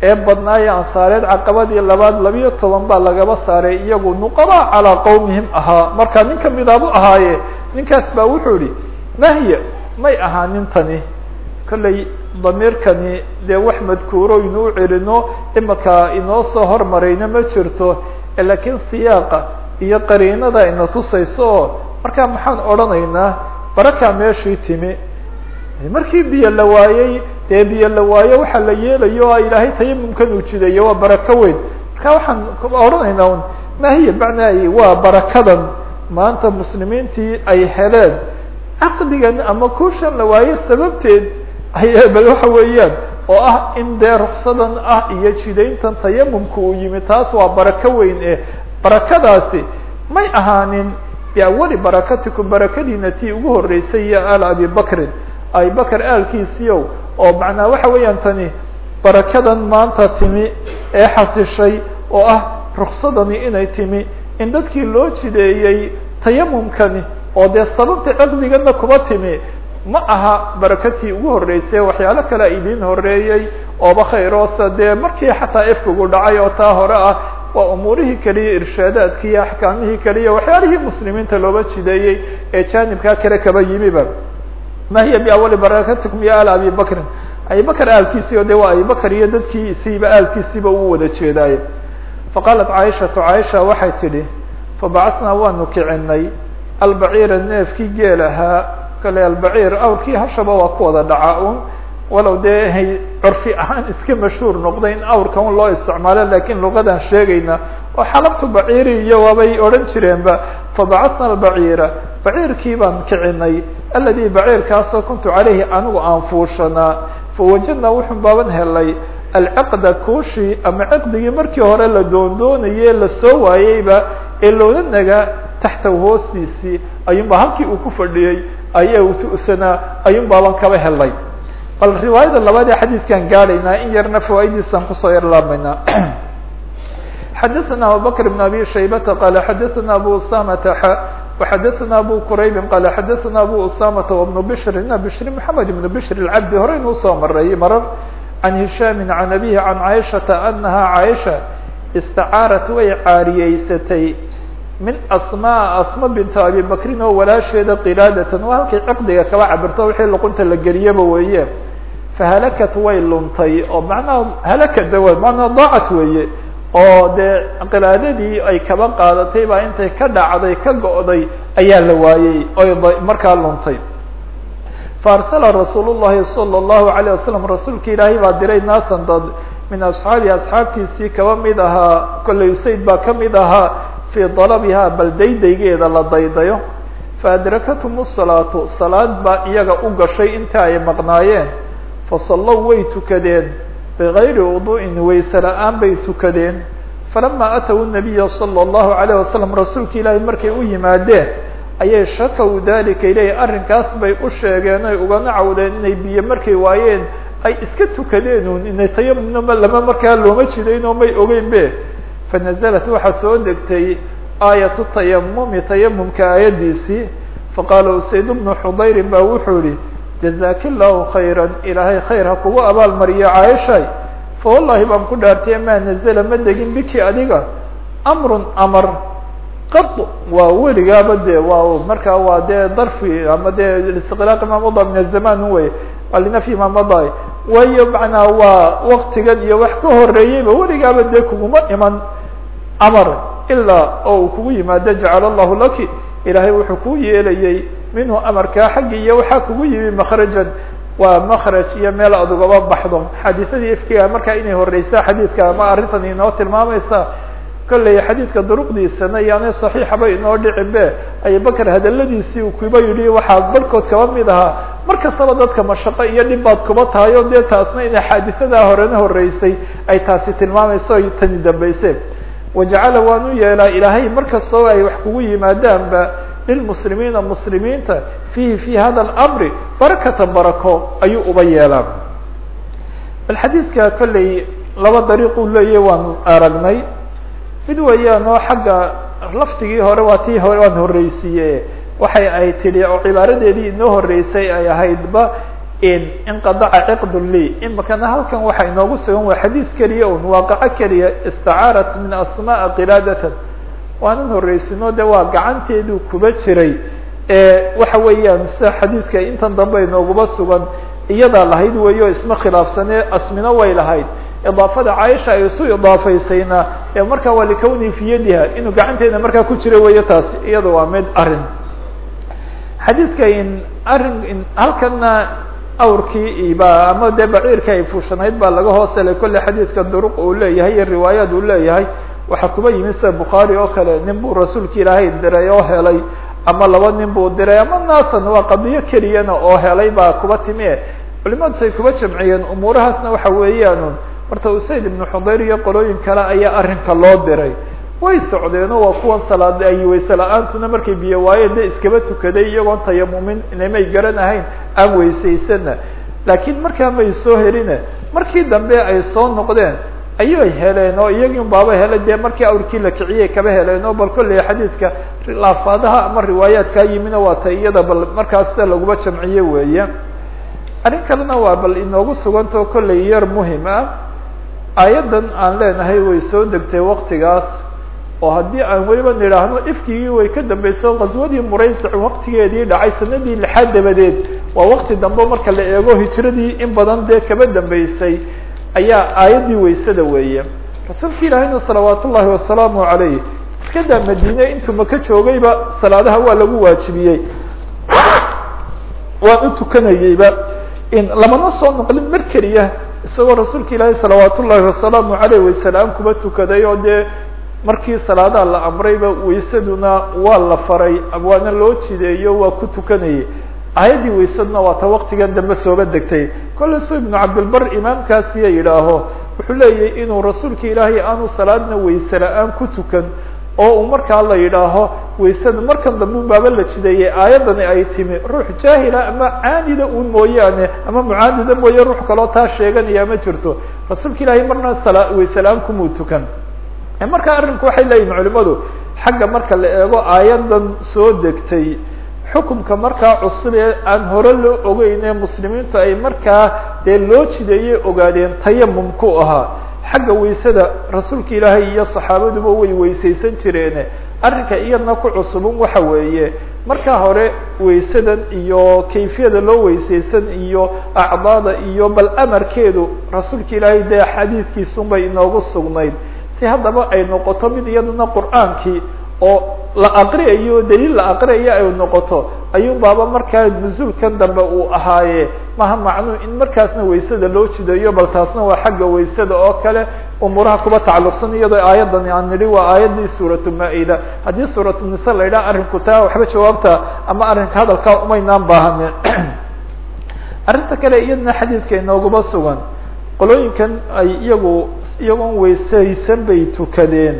ee badnaaye ansaareed caqabadii labaad labiyo toban baa lagaba saaray iyagu nuqaba calaa qowmihim ahaa. Marka nin kamidaabu ahaaye ninkaas baa wuxuu yihi mahya may ahaa nintani. Kolley damiirkani dee wax madkuuroynu u celino imaka inoo soo hormarayna ma jirto. Laakiin siyaaqa iyo qariinada ina tusayso markaa maxaan odhanaynaa? Barakaa meeshii timi markii biyo la waayey dee biyo la waayo waxaa la yeelayo o ilaahay tayamumkan uu jideeyo waa barako weyn. Marka waxaan odhanaynaa un mahiya macnaayi waa barakadan. Maanta muslimiintii ay heleen. Caqdigan ama kuushan la waayo sababteed aya bal waxa weeyaan oo ah in dee ruksadan ah iyo jidayntan tayamumka uu yimi taas waa barako weyn eh. Barakadaasi may ahaanin biawali barakatikum barakadiina tii ugu horeysay iyo al abi bakrin abibakr aalkiisiiow oo macnaa waxa weeyaan tani barakadan maanta timi ee xasishay oo ah ruksadani inay timi in dadkii loo jideeyey tayamumkani oo dee sababta caqdigana kuba timi ma aha barakatii ugu horeysay waxyaalo kale idin horeeyey ooba khayroosa dee markii xataa efkigu dhacay oo taa hore ah waa umuurihii keliya irshaadaadki iyo axkaamihii keliya waxyaalihii muslimiinta looba jideeyey ee jaanibkaa kale kaba yimiba ma hiya biawali barakatikum ya al abi bakrin abibakr aalkiisii o de waa abibakr iyo dadkiisiiba aalkiisiiba uu wada jeedaaye faqaalat caaishatu caaisha waxay tidhi fabacatnaa waanu kicinay albaciira neefkii geel ahaa kale albaciir awrkii hashaba waa ku wada dhacaa un walow dee curfi ahaan iska mashhuur noqday in awrka un loo isticmaalo laakiin luqadan sheegayna oo xalabtu baciiri iyo waabay odhan jireenba fabacatna albaciira baciirkii baan kicinay aladi baciirkaasoo kuntu caleyhi anigu aan fuushanaa fawajadnaa wuxun baaban helay alciqda kuushii ama ciqdigii markii hore la doondoonaye lasoo waayeyba ee loola nagaa taxtahu hoostiisii ayuunbaa halkii uu ku fadhiyey ayaa u tu'sanaa ayuun baaban kaba helay bal riwaayada labaad ee xadiidkan gaadhaynaa in yarna fawaa'idiisaan kusoo yar laabmaynaa xadaثna abubakr بn abi shaybata qala xadaثna abu usamata xadana abu qraybi qaal xadaana abu usamata wbnu bishrin bishri mxamed ibnu bishr اcabdi horeynu u soo maray marar can hishaami can abihi can caaishata anaha caaisha istacaarat way caariyeysatay min asma asma binta abi bakrin oo walaasheeda qilaadatan waa halkay caqdiga kaba cabirto wixii luqunta la geliyaba weeye fahalakat way luntay oo macnaha halakad manaa daacat weeye oo dee qilaadadii ay kaba qaadatay baa intay ka dhacday ka go'day ayaa la waayey oy markaa luntay faarsala rasuul llahi salى اllahu alayه wasalam rasuulka ilaahay baa diray naasan dad min asxaabi asxaabtiisii kaba mid ahaa kolley usayd baa kamid ahaa fii dalabihaa bal daydaygeeda la daydayo faadrakathm salaatu salaad baa iyaga u gashay inta ay maqnaayeen fasallow way tukadeen bigayri wudu'in wayse la-aan bay tukadeen falama ataw nabiya salى اllahu alayh wasalam rasuulka ilaahay markay u yimaadeen ayay shakaw dalika ilayh arrinkaas bay u sheegeen oy ugana cawdeen inay biyo markay waayeen ay iska tukadeen un inay tayamumna lama markaa looma jidaynoo may ogeyn be fanaزlat waxaa soo degtay aayatu tayamumi tayamumka aayadiisii faqaala usayd bnu xudayrin ba wuxuu yihi jazaaki llahu khayra ilaahay khayr ha kugu abaal caaishay fawallahi baan ku dhaartay maa nazla ma degin biki adiga? Amrun amar qad waa weligaaba de waa markaa waa dee darfi ama dee istiqlaaqi ma mada min azaman wey alinafyi ma maday waayo macnaa waa waktigan iyo wax ka horeeyeyba weligaaba dee kuguma iman amar ilaa oo kugu yimaado jacala allahu laki ilaahay wuxuu kuu yeelayay minhu amarkaa xaggi iyo waxaa kugu yimi makrajan waa makraj iyo meel aad ugaba baxdo. Xadiisadii ifkiga markaa inay horeysaa xadiidka ama arrintan inoo tilmaamaysa. Kolley xadiidka duruqdiisana yaanay saxiixaba inoo dhicin be. Abubakr hadaladiisii uu kuba yidhi waxaa barhkood kaba mid ahaa mar kastaba dadka mashaqo iyo dhib baad kuba tahay o dee taasna inay xaadisadaa horena horeysay ay taasi tilmaamayso ay tani dambeyseen wajacala waan u yeelaa ilaahay mar kastoo ay wax kugu yimaadaanba lilmuslimiina muslimiinta fihi fi hada اlamri barakata barako ayuu uba yeelaa. Bal xadiidka kolley laba dariiquu leeyahy waan aragnay. Mid weeyaan xagga laftigii hore waa tii hore waan horreysiiye waxay ay tidhi oo cibaaradeedii inoo horreysay ay ahaydba inqadaca ciqd li imikana halkan waxa inoogu sugan waa xadiid keliya un waaqaco keliya istacaarat min asmaaa qilaadatan. Waanan horreysino de waa gacanteedu kuba jiray. Waxa weeyaan sida xadiidka intan dambe inooguba sugan iyadaa lahayd weeyo isma khilaafsane asmino way lahayd. Idaafada caaisha ay isu idaafaysayna ee markaa waa likawni fi yadiha inuu gacanteeda markaa ku jira weeyo taasi iyada waa mid arrin xadiidka in arrin in halkana awrkii ba ama dee baciirka ay fuushanayd baa laga hoos helay kolle xadiidka duruq uu leeyahay iyo riwaayaad uu leeyahay. Waxaa kuba yimid sida bukhaari oo kale nin buu rasuulka ilaahay diray oo helay ama laba nin buu diray ama naasan waa qadiyo keliyana oo helay baa kuba timi. E culimadutay kuba jamciyeen umuurahaasna waxa weeyaan horta usayd ibnu xudayr iyo qolooyin kale ayaa arrinka loo diray way socdeenoo waa kuwan salaad ay wayse la'aantuna markay biyo waaye de iskaba tukaday iyagoon tayamumin inamay garanahayn aan weysaysana. Laakiin markaa may soo helina markii dambe ay soo noqdeen ayay heleen oo iyagii un baaba helay dee markii awrkii la kiciyay kaba heleen oo bal kolley xadiidka laafaadaha ama riwaayaadkaa yimina waa ta iyada bal markaas sida laguma jamciye weeye arrin kalena waa bal inoogu sugantao kolley yar muhiim ah aayaddan aan leenahay way soo degtay waktigaas oo haddii aan weliba nidhaahno ifkigii way ka dambeyso qaswadii muraysac waktigeedii dhacay sanadii lixaad dabadeed waa wakti dambe marka la eego hijradii in badan dee kaba dambeysay ayaa aayaddii waysada weeye. Rasuulka ilaahayna salawaat ullaahi wasalaamu calayh iska daa madiine intuu maka joogayba salaadaha waa lagu waajibiyey. Waan u tukanayeyba. In lamana soo noqlin mar keliya isagoo rasuulka ilaahay salawaat ullaahi wasalaamu caleyh waysalaam kuba tukaday oo dee markii salaadaha la amrayba waysaduna waa la faray waana loo jideeyo waa ku tukanayay. Aayaddii waysaduna waa ta waktigan dambe sooba degtay. Kolle su ibnu cabdilbar imaamkaasiya yidhaaho wuxuu leeyahay inuu rasuulka ilaahay aanu salaadna wayse la'aan ku tukan oo uu markaa la yidhaaho waysada markan dambe baaba la jideeyey aayaddani ay timi ruux jaahila ama caanida un mooyaane ama mucaanida mooye ruux kaloo taa sheeganaya ma jirto. Rasuulka ilaahay marna sala wayse la'aan kumuu tukan marka arrinku waxay leeyihiin culimadu xagga marka la eego aayadan soo degtay xukumka markaa cusub ee aan hore loo ogeyne muslimiintu ay markaa dee loo jideeyey ogaadeen tayamum ku ahaa xagga waysada rasuulka ilaahay iyo saxaabaduba way weysaysan jireene arrinka iyadna ku cusubun waxa weeye markaa hore waysadan iyo kayfiyada loo weysaysan iyo acdaada iyo bal amarkeedu rasuulka ilaahay dee xadiidkiisunbay inoogu sugnayd si haddaba ay noqoto mid iyaduna qur'aankii oo la aqriyayo daliil la aqriyayo ay noqoto ayuun baaba markaa nusuulkan dambe uu ahaaye. Maha macnuu in markaasna waysada loo jideeyo bal taasna waa xagga waysada oo kale. Umuuraha kuba tacalluqsan iyadoo aayadani aan nidhi waa aayaddii suuratu maa-ida. Haddii suuratu nisa la yidhaha arrinku taa waxba jawaabta ama arrinka hadalkaa umaynaan baahane. Arrinta kale iyadna xadiidka inooguma sugan. Qolooyinkan ay iyagu iyagoon weysaysan bay tukadeen.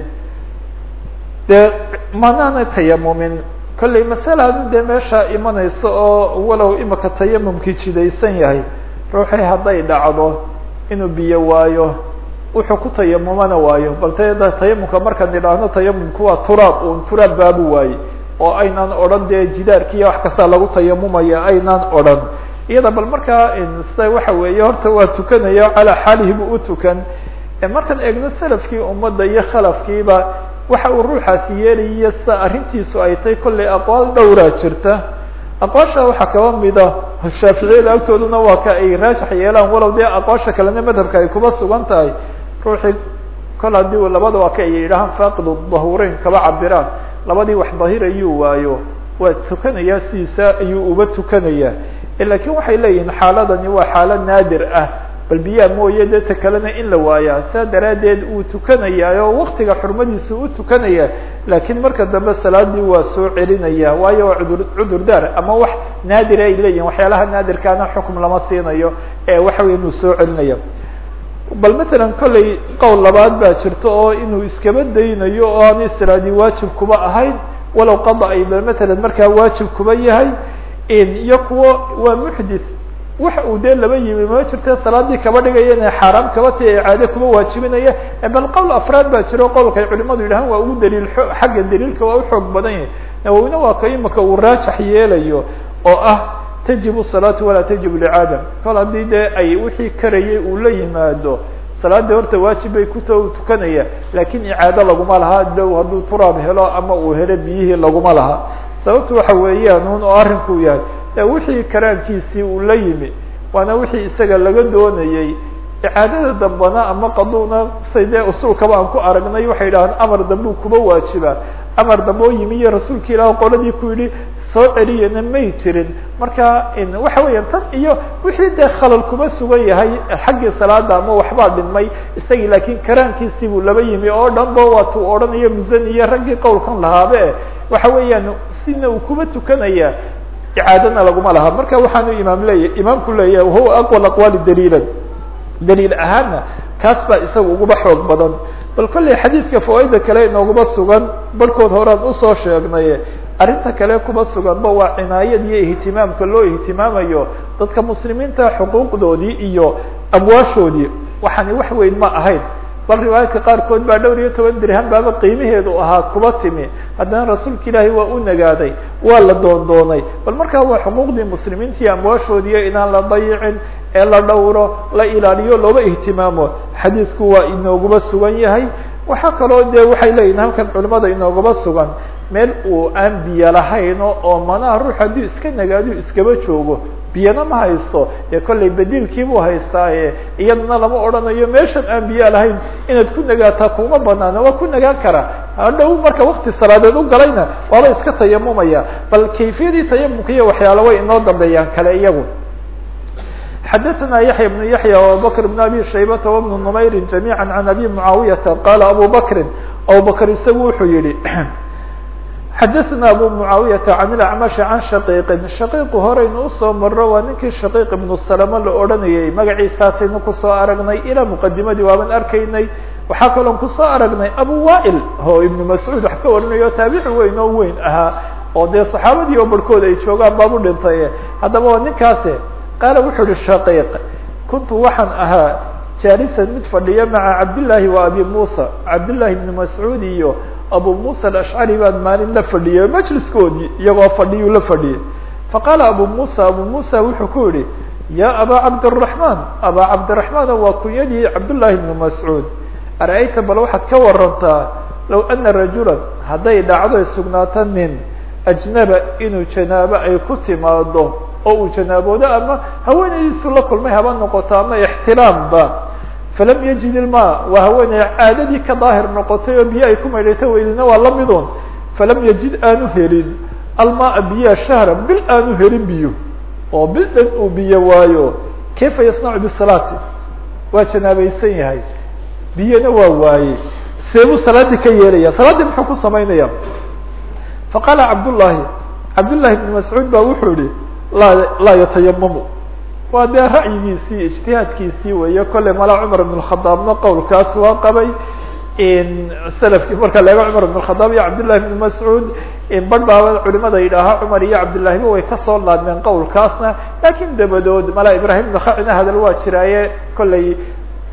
Dee manaana tayamumin kollay masalaadu dee meesha imanayso oo walow imika tayamumkii jidaysan yahay ruuxii hadday dhacdo inuu biyo waayo wuxuu ku tayamumana waayo. Bal t tayamumka markaan idhaahno tayamumku waa turaab un turaab baabu waaye. Oo aynaan odhan dee jidaarkiiyo wax kastaa lagu tayamumaya aynaan odhan. Iyada bal markaa sida waxa weeye horta waa tukanaya calaa xaalihi bu u tukan markaan eegno salafkii ummadda iyo khalafkiiba waxa uu ruuxaasi yeelaya sida arrintiisu ay tay kollay aqwaal dhowraa jirta. Aqwaasha waxaa kaba mida shaaficiyada agtooduna waa ka ay raajax yeelaan walow dee aqwaasha kalena madhabka ay kuba sugan tahay. Ruuxii kol haddii labada waa ka ay yidhahaan faaqidu dahureyn kaba cabiraan labadii wax dahirayuu waayo. Waa tukanayaa sidiisa ayuu uba tukanayaa laakiin waxay leeyihiin xaaladani waa xaalad naadir ah bal biyaa mooye dee kalena in la waayaa. Saa daraaddeed uu tukanayaa oo waktiga xurmadiisa u tukanaya laakiin marka dambe salaadii waa soo celinaya. Waayo waa cudur daar ama wax naadira ay leeyihiin waxyaalaha naadirkaana xukum lama siinayo ee waxa wey inuu soo celinaya bal matalan kollay qowl labaad baa jirta oo inuu iskaba daynayo oo aan salaadii waajib kuba ahayn walow qada ay matalan markaa waajib kuba yahay iyo kuwo waa muxdith waxa uu dee laba yimi ma jirta salaadii kaba dhigaya inay xaaraam kaba tahi ee caade kuba waajibinaya bal qowl afraad baa jiro qowlkay culimadu yidhahaan waa ugu daliil xagga daliilka waa uxoog badan yahay. Nawowina waa ka imika uu raajax yeelayo oo ah tajibu salaatu walaa tajibu licaada kol haddii dee ay wixii karayay uu la yimaado salaada horta waajib bay kuta u tukanaya laakiin icaado laguma laha dow hadduu turaab helo ama uu helo biyihii laguma laha sababtu waxa weeyaan un oo arrinku yahay. Wixii karaankiisii uu la yimi waana wixii isaga laga doonayey icaadada dambana ama qaduna say dee usulkaba aan ku aragnay waxay yidhahaan amar dambe kuba waajiba amar dambe oo yimi iyo rasuulka ilaah qoladii ku yidhi soo celiyana may jirin. Marka waxa weeyaan tan iyo wixii dee khalal kuma sugan yahay xaggii salaada ama waxbaa dhinmay isagii laakiin karaankiisii buu laba yimi oo dhan ba waatuu odhanayo musani iyo raggii qowlkan lahaabe waxa weeyaan sina uu kuba tukanaya icaadana laguma laha. Marka waxaanu imaam leeyahy imaamku leeyahay wahuwa aqwal aqwaali daliilan. Daliil ahaanna kaas baa isaga uguba xoog badan. Bal kollay xadiidka fawaaida kale inooguma sugan barhkood horaan u soo sheegnay arrinta kale kuma suganba waa cinaayad iyo ihtimaamka loo ihtimaamayo dadka muslimiinta xuquuqdoodii iyo amwaashoodii waxaani wax weyn ma ahayn bal riwaayadka qaarkood baa dhowr iyo toban dirham baaba qiimaheedu ahaa kuba timi. Haddana rasuulka ilaahay waa u nagaaday waa la doondoonay. Bal markaa waa xuquuqdii muslimiinta iyo amwaashoodiiyo inaan la dayicin ee la dhowro la ilaaliyo looba ihtimaamo. Xadiidku waa inooguma sugan yahay. Waxaa kaloo dee waxay leeyihiin halkan culimada inooguma sugan. Meel uu aan biyo lahayn oo manaha ruux hadduu iska nagaado iskaba joogo biyana ma haysto dee kollay badiilkiibuu haystaaye iyadana lama odhanayo meeshan aan biyo lahayn inaad ku nagaataa kuma banaana waa ku nagaan karaa hadhow marka wakti salaadeed u galayna waaba iska tayamumaya bal kayfiyadii tayamumka iyo waxyaala way inoo dambeeyaan kale iyagu xadaثna yaحya بن yaحya وabubakr بن abi shaybata وبن نmayri جamيعا عan abi muعaawiyata qala abu bakri abu bakr isagu wuxuu yihi xadaثna abu muعaawiyata عan اأcmaشh عan shaqiiqin shaqiiqu horeynu usoo maro waa ninkii shaqiiq ibnu salama la odhanayay magaciisaasaynu kusoo aragnay ilaa muqadimadii waaban arkaynay waxaa kaloon kusoo aragnay abu wail oo ibnu mascuud wax ka warinayo taabici weyn oo weyn ahaa oo dee saxaabadii oo barhkood ay joogaan baabu dhintay haddaba waa ninkaasi qaala wuxuu uhi shaqiiq kuntu waxaan ahaa jaalisan mid fadhiya maca cabdillaahi wa abi muusa cabdillahi ibni mascuud iyo abu musa alashcari baan maalin la fadhiyay majliskoodii iyagoo fadhiyuu la fadhiyay. Faqaala abu musa abu musa wuxuu ku yihi ya abaa cabdiraحmaan abaa cabdiraحmaano waa kunyadii cabdullaahi ibni mascuud. Ara-ayta bal waxaad ka warantaa low ana rajula hadday dhacdo sugnaato nin ajnaba inuu janaabo ay ku timaado oo uu janaaboodo ama haweenaydiisu la kulmay haba noqoto ama ixtilaamba falam yajid ilma waa haweeney caadadii ka daahir noqotay oo biyo ay ku maydhato weydina waa la midun falam yajid aanu helin almaa biya shahra bil aanu helin biyo oo bil dhan uu biyo waayo kayfa yasnacu bisalaati waa janaabaysan yahay biyona waa waaye seebuu salaadii ka yeelaya salaaddii muxuu ku samaynaya faqaala cabdullaahi cabdullahi ibni mascuud ba wuxuu yihi laa laa yatayamamu waa dee ra'yigiisii ijtihaadkiisii weeye. Kolley mala cumar ibn khadaabna qowlkaas waa qabay. Salafkii marka laga cumar ibn khadaab iyo cabdillahi ibn mascuud badh baaba culimada yidhaaha cumar iyo cabdillahiba way ka soo laadmeen qowlkaasna. Laakiin dabadood mala ibrahim ibn khacina hadal waa jiraaye. Kolley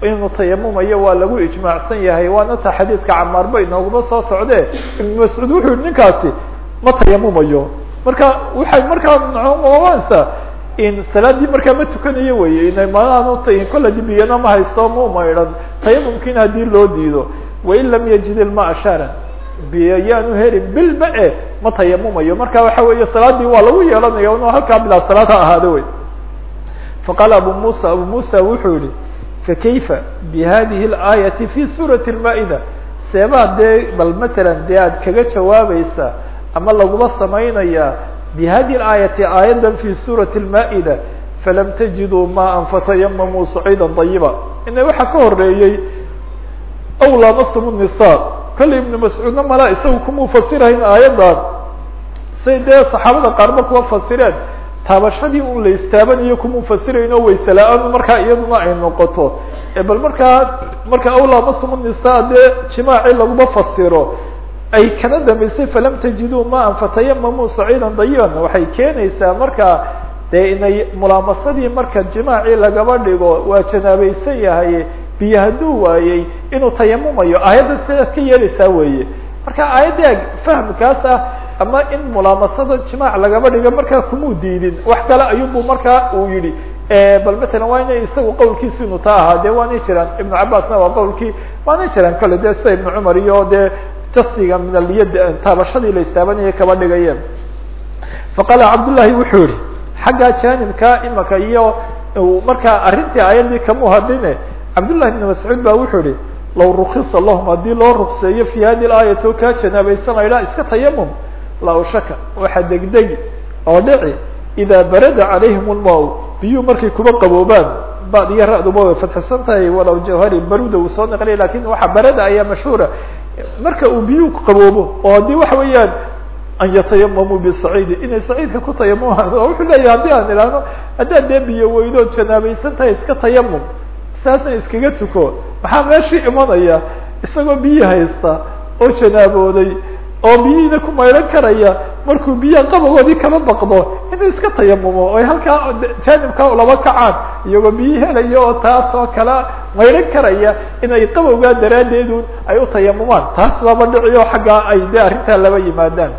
inuu tayamumayo waa lagu ijmaacsan yahay. Waana ta xadiidka camaarba inooguma soo socdee. Ibnu mascuud wuxuu ninkaasi ma tayamumayo marka waxay markaa in salaadii markaa ma tukanayo wey ina maaan kolle dibiyana ma haysto ma maydhan tayamumkiina haddii loo diido. Wain lam yajid ilmaa shaaran biyo yaanu helin bilba ma tayamumayo. Marka waxa weeye salaadii waa lagu yeelanaya inuu halkaa bilaa salaad ha ahaado wey faqaala abu musa abu musa wuxuu yihi fakayfa bihadihi اlaayati fi suurati lmaa-ida seebaa dee bal matalan dee aad kaga jawaabaysa ama laguma samaynaya bihadi aayati aayaddan fi suurati lmaa-ida falam tajiduu maan fatayamamuu saciida ayiba ina waxaa ka horeeyey aw lamasum nisa kolley ibnu mascuudna malaa isagu kumau fasirahayn aayaddan say dee saxaabada qaarba kuwa fasireen taabashadii un la istaabanayo kumau fasirayn oo waysela-aan markaa iyaduna ay noqoto bal markaa marka aw lamasum nisa dee jimaaci laguma fasiro ay kana dambeysay falam tajiduu maan fatayamamuu saciida dayiban waxay keenaysaa markaa dee inay mulaamasadii marka jimaacii lagaba dhigo waa janaabaysan yahay biyo hadduu waayey inuu tayamumayo aayadda sidaad ka yeelaysaa weeye. Marka aayadda fahmkaas ah ama in mulaamasada jimaac lagaba dhigo markaa kumuu diidin? Wax kale ayuunbu markaa uu yihi bal matalan waa inay isagu qawlkiisi inu taa ahaa. De waanay jiraan. Ibnu cabaasna waa qawlkii waanay jiraan. Kale de sida ibnu cumar iyo de jasiga min alyad taabashadii la istaabanaya kaba dhigayeen. Faqaala cabdullahi wuxuu yihi xagga janibka imaka iyo markaa arrintii ayaddii kamuu hadline cabdullahi ibn mascuud ba wuxuu yihi law rukisa lahum haddii loo rukseeyo fi hadi aayati oo kaa janaabaysan laydhaa iska tayamum la ushaka waxa degdegi oo dhici idaa barada calayhim lmaw biyuu markay kuba qaboobaan bad iyo ra-duba way fadxisan tahay walow jawhari baruda uu soo naqliya laakiin waxa barada ayaa mashhuura marka uu biyuu qaboobo oo haddii waxa weeyaan an yatayamamuu bisaciidi inay saciidka ku tayamumaan oo wuxuu leeyahay haddii aan idhaahno haddaad dee biyo weydood janaabaysan tahay iska tayamum saasna iskaga tuko. Maxaa meeshii imanaya isagoo biyi haysta oo janaabooday oo biyihiina ku maydhan karaya markuu biyaha qabagoodii kala baqdo inuu iska tayamumo oy halkaa jaanibkaa laba kacaan iyagoo biyi helaya oo taas oo kala maydhan karaya inay qabowgaa daraaddeedu ay u tayamumaan taas baaba dhiciyo xaggaa ay de arrintaa laba yimaadaan.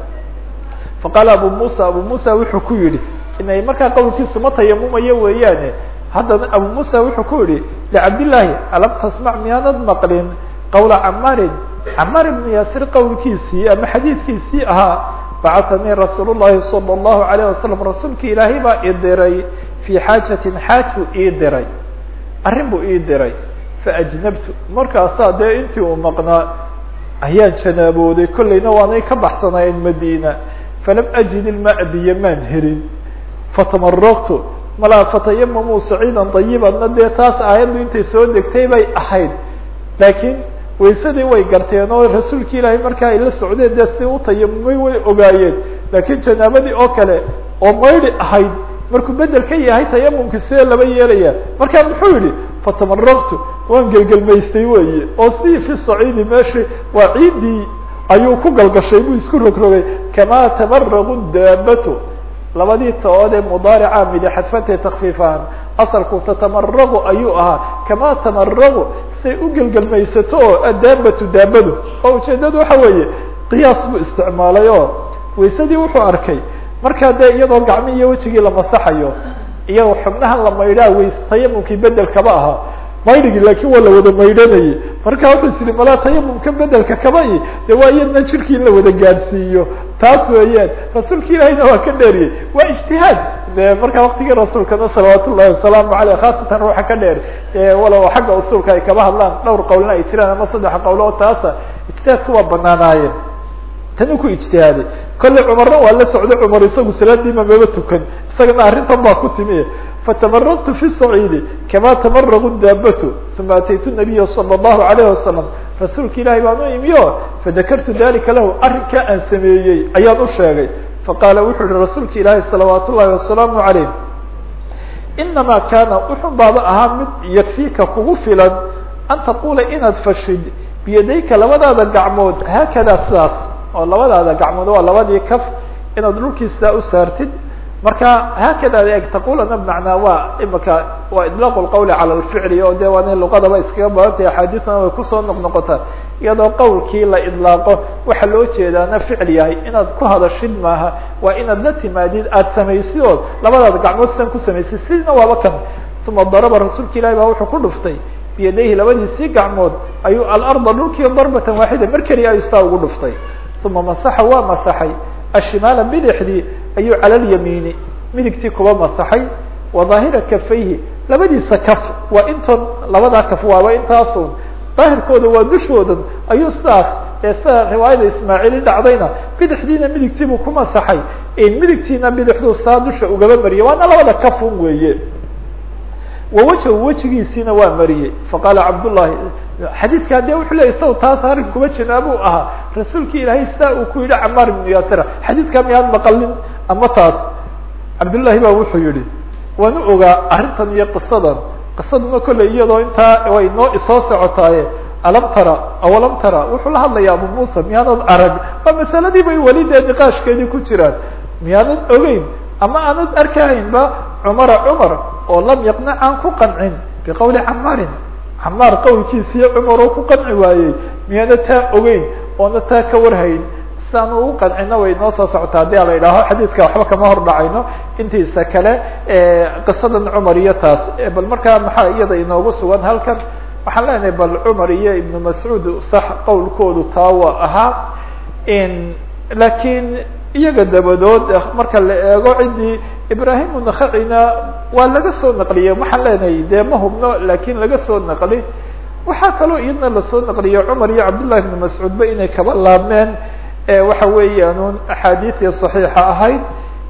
Faqaala abu musa abu musa wuxuu ku yidhi inay markaa qowlkiisu ma tayamumayo weeyaane. Haddana abu musa wuxuu ku yihi licabdillaahi alam tasmac miyaanad maqlin? Qawla camaarin camaar ibnu yaasir qowlkiisii ama xadiidkiisii ahaa bacahanii rasuul llahi sala allahu alayh wasalam rasuulki ilaahay baa ii diray fii xaajatin xaajuu ii diray arrin buu ii diray faajnabtu markaasaa dee intii uu maqnaa ayaan janaabooday kollayna waanay ka baxsanaayeen madiina falam ajid ilmaa maan helin. Fatamaraqtu malaa fatayamamuu saciida dayibanna dee taas aayaddu intay soo degtay bay ahayd laakiin waysadii way garteen oo rasuulki ilaahay markaa ay la socdeen dee si u tayamumay way ogaayeen. Laakiin janaabadii oo kale oo maydhi ahayd markuu bedel ka yahay tayamumka sidee laba yeelaya markaa muxuu yihi fatamaraqtu waan gelgelmaystay weeye. Oo si fi saciidi meeshi waa ciiddii ayuu ku galgashay buu isku rogrogay. Kamaa tamaraqu daabatu labadii ta-ood ee mudaarica midi xadfantay takfiifaan asalku tatamaraqu ayuu ahaa. Kamaa tamaraqu say u gelgelmaysato oo adaabatu daabadu. Oo ujeedadu waxa weeye qiyaas buu isticmaalay oo waysadii wuxuu arkay. Markaa dee iyadoo gacmi iyo wejigii la masaxayo iyadoo xubnahan la maydhaa ways tayamumkii bedel kaba ahaa. Maydhigii laakiin waa la wada maydhanayay marka wuxuu is malaa tayamumka bedelka kaba i de waa iyadna jirkii in la wada gaadhsiiyo taas weeyaan. Rasuulka ilaahiyna waa ka dheeriyey. Waa ijtihaad. De marka waktigii rasuulkana salawaat wasalaamu aleyh khaasatan ruuxa ka dheer. Walow xagga usuulka ay kaba hadlaan dhowr qowlna ay jiraan ama saddex qowl oo taasa ijtihaadka waa banaanaayeen tan u ku ijtihaaday kolley cumarna waa la socday cumar isagu salaadiima maba tukan. Isagana arrintan baa ku timi. Fatamaraqtu fi saciidi kama tamaraqu daabatu uma ataytu nabiya sala allahu alayh wasalam rasuulka ilaahay baan u imiyo fadakartu dalika lahu arrinkaa aan sameeyey ayaan u sheegay. Faqaala wuxuu yihi rasuulka ilaahay salawaat ullahi wasalaamu calayh inamaa kaana wuxun baaba ahaa mid yakfiika kugu filan an taqula inaad fashid biyadayka labadaada gacmood haakada sidaas oo labadaada gacmood waa labadii kaf inaad dhulkiisaa u saartid marka haakada eg taqulana bmacnaa waa imaka waa idlaaq lqawli cala lficli oo de luqadaba iskaga badantay axaadiisna way ku soo noqnoqotaa. Iyadoo qawlkii la idlaaqo waxa loo jeedaana ficil yahay inaad ku hadashid maaha waa inaad la timaadid aada samaysid labadaad gacmood san ku samaysid sidina waaba kan uma daraba rasuulka ilahi baa wuxuu ku dhuftay biyadayhi labadiisii gacmood ayuu alarda dhulkii darbatan waaxida mar keliya ayuu ugu dhuftay. Uma masaxa waa masaxay ashimaala bidixdii ayuu cala lyamiini midigtii kuba masaxay wa daahira kafayhi labadiisa kaf waa intoon labadaa kaf waaba intaasun daahirkooda waa dushoodan ayuu sidaas ee sida riwaayada ismaaciili dhacdayna bidixdiina midigtiibuu ku masaxay midigtiina bidixduu saa dusha ugaba mariyay waana labada kafun weeye. Wawajhu wejigiisiina waa mariyey faqaala cabdullahi xadiidka de wuxuu leeyay saw taas arrin kuma jirnaa buu ahaa. Rasuulki ilaahay saa uu ku yidhi camaar ibnu yaasira xadiidka miyaad maqalin ama taas cabdullahi ba wuxuu yihi waan u ogaa arrintan iyo qisadan. Qisaduna kolley iyadoo intaa way noo isoo socotaaye. Alam tara awalam tara? Wuxuu la hadlaya abu muusa miyaanad arag? Waa masaladii bay weli dee niqaashkeedii ku jiraan. Miyaanad ogeyn? Ama aanad arkahaynba cumara cumar oo lam yaqnac aan ku qancin? Biqawli camaarin. Camaar qawlkiisiiyo cumar oo ku qanci waayey. Miyaana taa ogeyn? Oona taa ka warhayn siaan ugu qancina way noo soo socotaa. Hadii la idhaaho xadiidka waxba kama hor dhacayno. Intiisa kale qisadan cumar iyo taas. Bal markaa maxaa iyada inoogu sugan halkan? Waxaan leenahay bal cumar iyo ibnu mascuud sax qowlkoodu taa waa ahaa lakiin iyaga dabadood marka la eego ciddii ibrahim unakacina waa laga soo naqliyey. Waxaan leenahay dee ma hubno laakiin laga soo naqli. Waxaa kaloo iyadna la soo naqliyo cumar iyo cabdullahi ibnu mascuudba inay kaba laabmeen waxa weeyaan axaadiidii صaxiixa ahayd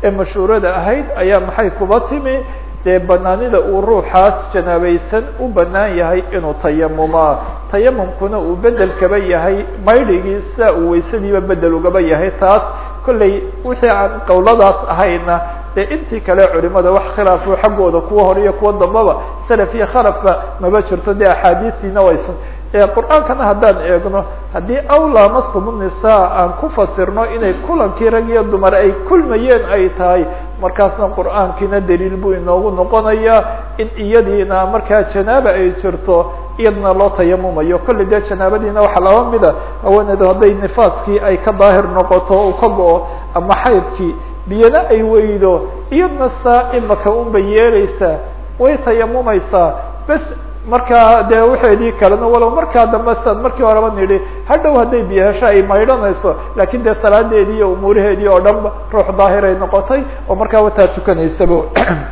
ee mashhuurada ahayd ayaa maxay kuba timi? Dee banaanida uu ruuxaas janaabaysan u banaan yahay inuu tayamumaa. Tayamumkuna uu bedel kaba yahay maydhigii sida uu weysadiiba bedel ugaba yahay taas kolley wixii aan qowladaas ahayna dee intii kale culimada wax khilaafo xaggooda kuwa hore iyo kuwa dambaba salaf iyo khalafba maba jirto dee axaadiistiina waysan qur'aankana haddaan eegno haddii awlaa mastum nisaa aan ku fasirno inay kulankii rag iyo dumar ay kulmayeen ay tahay markaasna qur'aankiina daliil buu inoogu noqonaya in iyadiina markaa janaaba ay jirto iyadana loo tayamumayo. Kolley dee janaabadiina waxaa laba mida haweeneedu hadday nifaaskii ay ka daahir noqoto uu ka go-o ama xaydkii biyana ay weydo iyadna saa imaka unbay yeeleysaa way tayamumaysaa bes markaa dee waxeedii kalena walow markaa dambe siad markii horeba nidhi hadhow hadday biyo hesho ay maydhanayso laakiin dee salaadeedii iyo umuuraheedii oo dhanba ruux daahiray noqotay oo markaa wataa tukanaysaba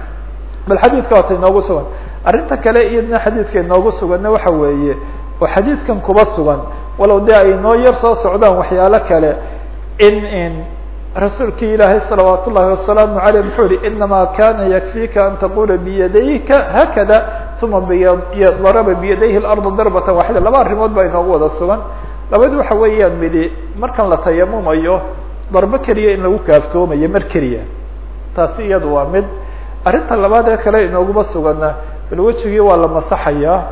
bal xadiidka waata inoogu sugan. Arrinta kale iyadna xadiidka inoogu suganna waxa weeye oo xadiidkan kuba sugan. Walow dee ay noo yar soo socdaan waxyaalo kale in in rasuulkii ilaahay salawaat ullahi wasalaamu aleyh muxuu yihi inama kana yakfika an taqula biyadayka hakada uma daraba biyadayhi larda darbata waaxida laba arrimood baa inoogu wada sugan labadi waxa weeyaan midi markan la tayamumayo darbo keliya in lagu kaaftoomayo mar keliya taasi iyadu waa mid arrinta labaad ee kale inooguma sugana bal waa la masaxayaa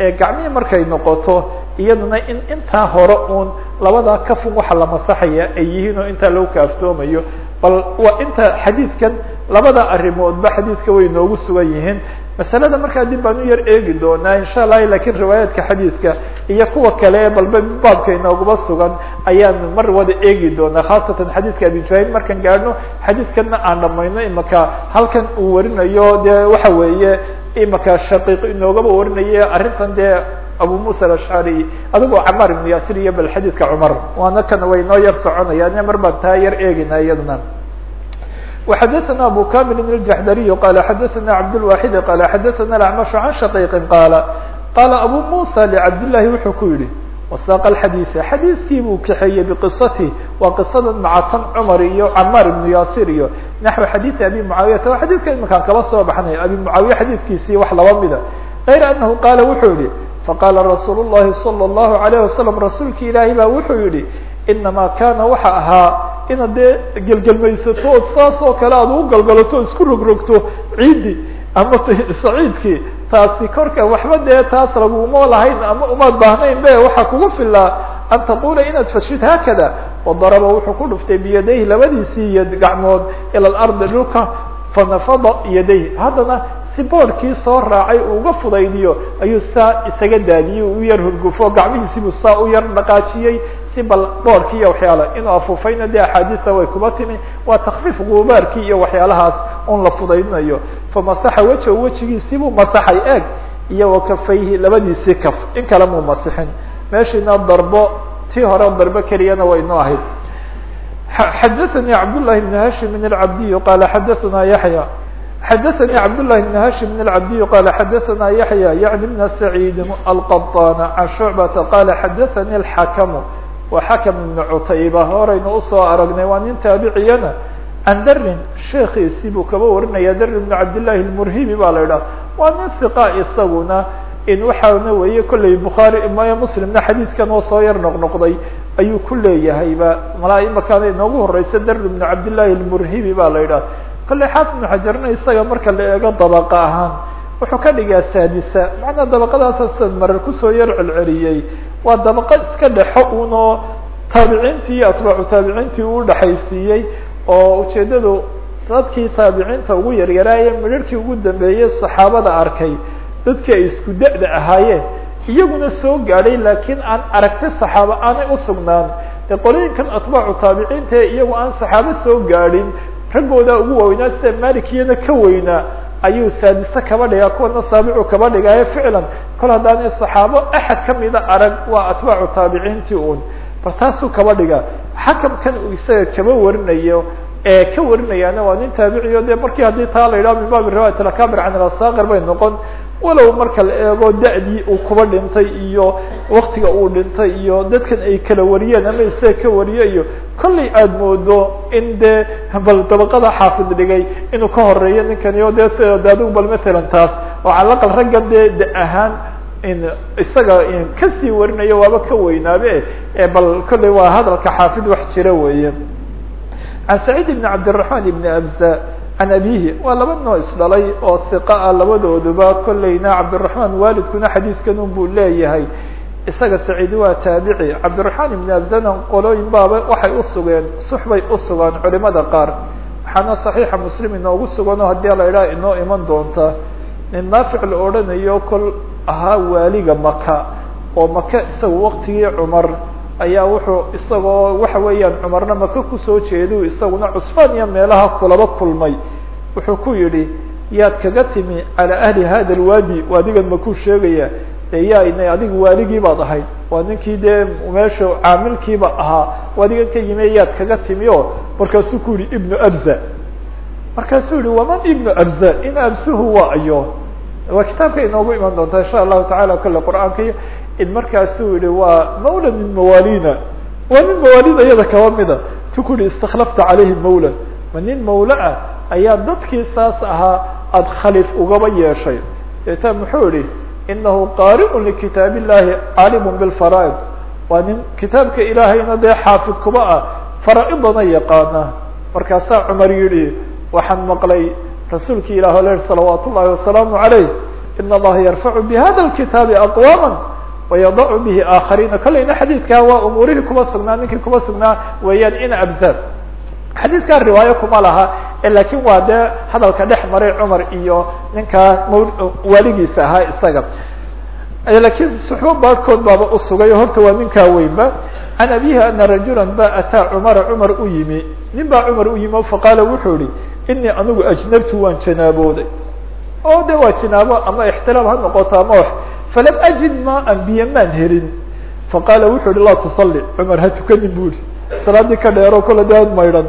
ee gacmihii markay noqoto iyaduna in intaa hore uun labadaa kafun waxa la masaxaya ay yihiin oo intaa lagu kaaftoomayo bal waa inta xadiidkan labada arrimoodba xadiidka way noogu sugan yihiin. Masalada markaa dib baan u yar eegi doonaa insha allahi lakiin riwaayaadka xadiidka iyo kuwa kale balba baabka inooguma sugan ayaan mar wada eegi doonaa khaasatan xadiidka abi juhayn markaan gaadhno xadiidkanna aan dhamayno imaka halkan uu warinayo. Dee waxa weeye imaka shaqiiq inoogaba warinaye arrintan dee abu musa alashcari adigoo camaar ibnu yaasir iyo bal xadiidka cumar waana kana way noo yar soconayaan mar baan taa yar eegina iyadna وxadثna abu kamil الجaحdariي qala xadaثna cabdالواxid qala xadaثna اأcmaش عan shaqيqi qaala qaala abu musa lcabdالlahi wuxuu ku yihi wasaaqa الxadiiثa xadiidkii buu kaxeeyey bqisati waa qisadan macatan cmar iyo camaar ibnu yaasir iyo naxو xadiiثi abi mucaawiyata waa xadidka imakaan kaba soo baxnay abi mucaawiya xadiidkiisii wax laba mida غayr anahu qaala wuxuu yihi faqaala rasuul الlahi salى الlahu عalيه wasalam rasuulki ilaahi baa wuxuu yihi inama kana waxa ahaa inaad dee gelgelmaysato ood saas oo kale aad ugu galgalato o isku rogrogto ciiddi ama saciidkii taasi korka waxba dee taas laguma lahayn ama umaad baahnayn be waxaa kugu filaa an taqula inaad fashid haakada wadaraba wuxuu ku dhuftay biyadayhi labadiisii iyo gacmood ila lardi dhulka fanafada yaday haddana si boorkii soo raacay uu uga fudaydiyo ayuu saa isaga daadiyey u yar hurgufo gacmihiisibuu saa u yar dhaqaajiyey si bal boorkii iyo waxyaala inuu afuufayna dee axaadiisa way kuba timi waa takfiif gubaarkii iyo waxyaalahaas un la fudaydinayo famasaxa weja wejigiisibuu masaxay eeg iyo wakafayhi labadiisii kaf in kale muu masixin meeshiina darbo tii hore darbo keliyana way inoo ahayd xadaثnي cabdاللahi بن hashim الcabdiy qala xadaثna yaحyى xadaثnي cabdاللahi بن hashim الcabdiy qala xadaثna yaحyى yعni بn سacيid الqطاn عan شhuعbata qala xadaثnي الxakm wa xakm بn cutayba horaynu usoo aragnay waa nin taabiciyana can darin sheekiisii buu kaba warinaya dar بn cabdالlahi الmurhibi ba la idhah waa nin ثiqa isaguna in waxaana weeye kolley bukhaari maya muslimna xadiidkan oo soo yar noqnoqday ayuu ku leeyahayba malaa imakaana inoogu horeysa dar ibnu cabdillahi almurhibi ba la yidhaha kolley xaafid xajarna isaga marka la eego dabaqa ahaan wuxuu ka dhigaa saadisa. Macnaa dabaqadaasa marar ku soo yar celceliyey. Waa dabaqa iska dhexo unoo taabiciintii iyo atbaacu taabiciintii uu dhexaysiiyey oo ujeedadu dadkii taabiciinta ugu yaryaraaye midharhkii ugu dambeeyey saxaabada arkay dadkii ay isku da-da ahaayeen iyaguna soo gaadhay laakiin aan aragti saxaaba aanay usugnaan dee qolooyinkan atbaacu taabiciinta iyagu aan saxaabo soo gaadhin raggooda ugu waaweynaa sida malikiyana ka weynaa ayuu saadise kaba dhigaa kuwana saabicu kaba dhigaayo ficlan. Kol haddaanay saxaabo axad kamida arag waa atbaacu taabiciintii un bal kaba dhigaa. Xakamkan uu isaga kaba warinayo ee ka warinayaana waa nin taabiciyo de markii haddii taa la yidhaho min baabi riwayat can alasaqir bay noqon walow marka la eego da-dii uu kuba dhintay iyo waktiga uu dhintay iyo dadkan ay kala wariyeen ama isaga ka wariye iyo kollay aada moodo in dee bal dabaqada xaafid dhigay inuu ka horeeyo ninkani o de de adigu bal matalan taas oo calaqal ragga dee da ahaan in isaga ka sii warinayo waaba ka weynaabe bal kollay waa hadalka xaafid wax jira weeye. Can saciid ibn cabdiraحman ibn abza can abihi waa laba noo isdhalay oo siqa ah labadooduba kolleyna cabdiraحman waalidkuna xadiidkan un buu leeyahay isaga saciid waa taabici cabdiraحman ibn abzana qolooyin baaba waxay usugeen suxbay usugaan culimada qaar waxaana صaxiixa muslim inoogu sugan oo haddii la idhaha inoo iman doonta nin naafic la odhanayo kol ahaa waaliga maka oo maka isaga waktigii cumar ayaa wuxuu isagoo waxa weeyaan cumarna maka ku soo jeedu isaguna cusfaan iyo meelaha kulaba kulmay. Wuxuu ku yidhi yaad kaga timi calaa ahli hada alwaadi waadigan makuu sheegaya. Dee yaa ina adigu waaligii baad ahayd waa ninkii dee meesha caamilkiiba ahaa. Waadigan ka yimi yaad kaga timi o markaasuu ku yihi ibnu abza. Markaasuu yihi waman ibnu abza? In absuhu waa ayo. Waa kitaabka inoogu iman doonta insha allahu tacala kole qur'aanka iyo in markaasuu yihi waa mawla min mawalina waa nin mawaalida iyada kaba mida tu ku calayhi mawla. Ma nin mawla ah ayaa dadkii saas ahaa aada khaliif ugaba yeeshay. Deeta muxuu yihi inahu qaari'un likitaab illahi caalimun bilfaraaid waa nin kitaabka ilaahayna dee xaafid kuba ah faraa-idana yaqaana. Markaasaa cumar yihi waxaan maqlay rasuulki ilah le salawaat ullahi wasalaamu عalayh in allaha yarfacu bihada lkitaabi aqwaama wayadacu bihi aakhariina kolleyna xadiidkaa waa umuurihii kuba sugnaa ninkii kuba sugnaa weeyaan ina abzar xadiidkaa riwaayo kuma laha laakiin waa dee hadalka dhex maray cumar iyo ninkaa waaligiisa ahaa isaga laakiin suxbo baadhkood baaba usugay o horta waa ninkaa weynba can abihi ana rajula ba ataa cumara cumar u yimi nin baa cumar u yimi faqaala wuxuu yihi inii anigu ajnabtu waan janaabooday oo de waa jinaabo ama falam ajid maan biyo maan helin faqaala wuxuu yihi laa tusalli cumar ha tukanin bu ihi salaadii ka dheero kola daad maydhan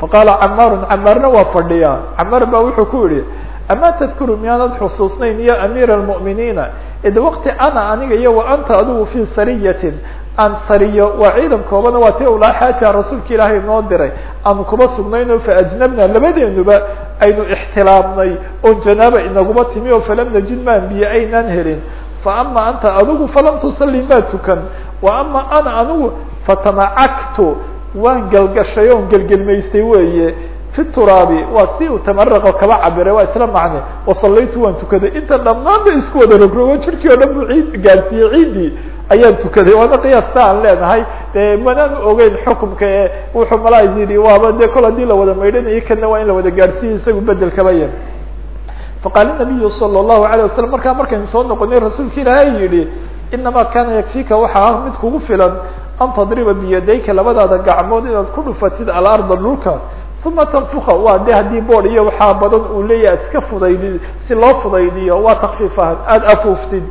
faqaala camaarun camaarna waa fadhiyaa camaar baa wuxuu ku yihi amaa tadkuru miyaanad xusuusnayn ya amiira almu'miniina id waqti ana aniga iyo wa anta adigu fii sariyatin aan sariyo waa ciidan koobana waa ti ulaa xaaja rasuulka ilaahay noo diray aanu kuba sugnayno faajnabna labadeenuba aynu ixtilaamnay oon janaaba inaguma timi oo falam najid maan biyo aynaan helin fa ama anta adigu falam tusalli maa tukan. Wa ama ana anigu fatamacaktu waan galgashay oon gelgelmaystay weeye. Fi turaabi waa si uu tamaraqo kaba cabiray waa isla macne. Wasallaytu waan tukaday. Inta dhammaanba isku wada rogrogo jirkii oo dhan buu ciid gaarsiiyey ciiddii ayaan tukaday. Waana qiyaasta aan leenahay. Manaan ogeyn xukumka ee wuxuu malaa yidhi waaba dee kol haddii la wada maydhanayo kana waa in la wada gaadhsiiya isagu bedelkaba yar faqaala nabiyu sala allahu alayh wasalam markaa markaynu soo noqonay rasuulka ilaahay yihi inamaa kaana yakfika waxaa ah mid kugu filan an tadriba biyadayka labadaada gacmood inaad ku dhufatid alarda dhulka uma tanfuka waa de haddii bood iyo waxaa badan uu leeyahy ad iska fudaydi si loo fudaydiyo waa takfiif ahan aada afuuftid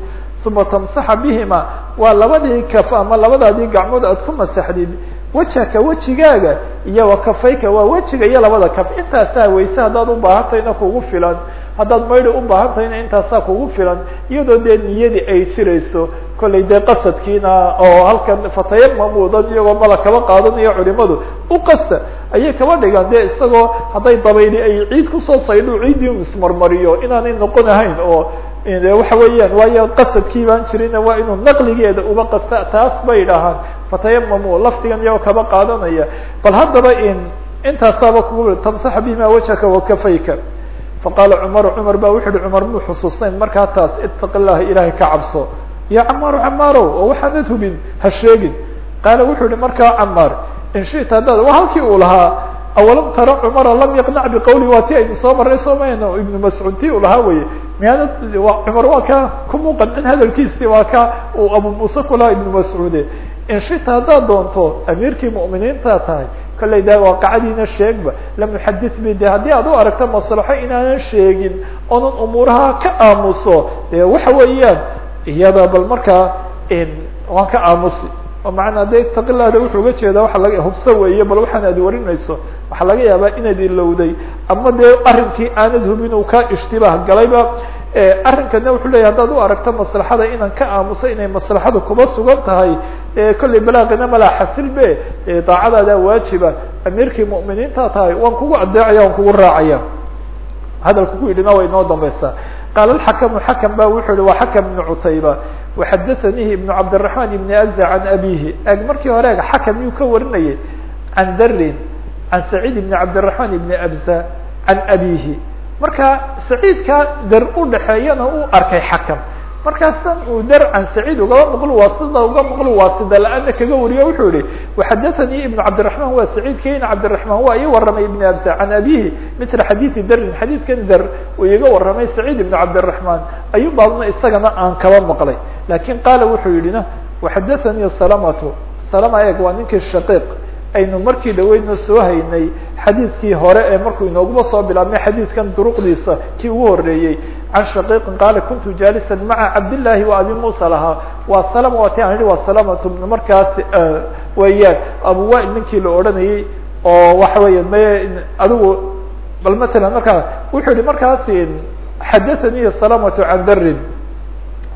uma tamsaxa bihima waa labadii kaf ama labadaadii gacmood aad ku masaxdid wejhaka wejigaaga iyo wa kafayka waa wejiga iyo labada kaf intaasaa weyse haddaad ubaahantahayna kugu filan haddaad maydi ubaahantahayna intaasaa kugu filan iyadoo dee niyadii ay jirayso kollay dee qasadkiina oo halkan fatayamamudan iyagoo mala kaba qaadanayo culimadu u qasta ayay kaba dhigaan. Dee isagoo hadday dabayli ay ciid ku soo saydho ciiddii ismarmariyo inaanay noqon ahayn oo waxa weeyaan waayo qasadkii baan jirin waa inuu naqligeeda uba qasta taas bay dhahaan. Fatayamamu laftigan iyagoo kaba qaadanaya. Bal haddaba in intaasaaba kugu tamsaxa bihima wajhaka wakafayka faqaala cumaru cumar ba wuxu uhi cumar muu xusuusnayn markaa taas itaqi llaha ka cabso ya camaaru camaarow oo waxaanad hubin ha sheegin qaala wuxuu markaa camaar in shita haddaad waa halkii uu lahaa awalam tara cumara lam yaqnac biqawli waa ti aynu soo marray soomayno ibnu mascuud lahaa weye miyaana cumar waa ka kumuu qancin hadalkiisi waa ka uu abu muuse kulahaa ibnu mascuude in shita haddaad doonto amiirkii mu'miniinta tahay kollay da waaqacadiina sheegba lam yuxadid bi de haddii aad u aragto maslaxo inaanan sheegin oonan umuuraha ka aamuso de waxa weeyaan iyada bal markaa waan ka aamusi. Oo macanaa de taqilada wuxuu uga jeedaa waa laga hubso weeye bal waxaan aad warinayso waxaa laga yaabaa inaad ilowday ama dee arrinkii aanad hubin uu ka ishtibaah galayba arrinkana wuxuu leyahy haddaad u aragto maslaxada inaan ka aamuso inay maslaxadu kuba sugan tahay kollay balaaqina malaa xasil be daacadaada waajiba. Amiirkii mu'miniinta tahay waan kugu adeecaya waan kugu raacaya hadalku ku yidhina way inoo dambaysaa. Qaala alxakamu xakam ba wuxuu yihi waa xakam ibnu cutayba. Waxadaanihi ibnu cabdiraxmaan ibni aza can abihi eg markii hore xakam yuu ka warinayay can darin can saciid ibni cabdiraxmaan ibni abza can abihi marka saciidka dar udhaxeeyana uu arkay xakam. Markaasan uu dar can saciid ugaba maqlo waasida uga maqlo waasida la'aana kaga wariyo wuxuu yihi waxadaanii ibnu cabdiraxmaan waa saciidkayna cabdiraxmaan waa ii waramay ibni abza can abihi mila xadiidi darin xadiidkan dar uu iga waramay saciid ibnu cabdiraxmaan. Ayuu baabna isagana aan kaba maqlay. Lakin qaala wuxuu yidhina waxadaanii salamatu. Salama eeg waa ninkii shaqiiq aynu markii dhaweydna soo haynay xadiidkii hore ee markuu inooguma soo bilaabnay xadiidkan duruqdiisa kii ugu horeeyey can shaqiiqin qaala kuntu jaalisan maca cabdillaahi wa abi muusa lahaa. Waa salama waa ti aan yihi waa salamatu markaas weeyaan abu wail ninkii la odhanayay oo waxa weya m adigu bal matalan markaa wuxuu yihi markaas xadathanii salamatu can darin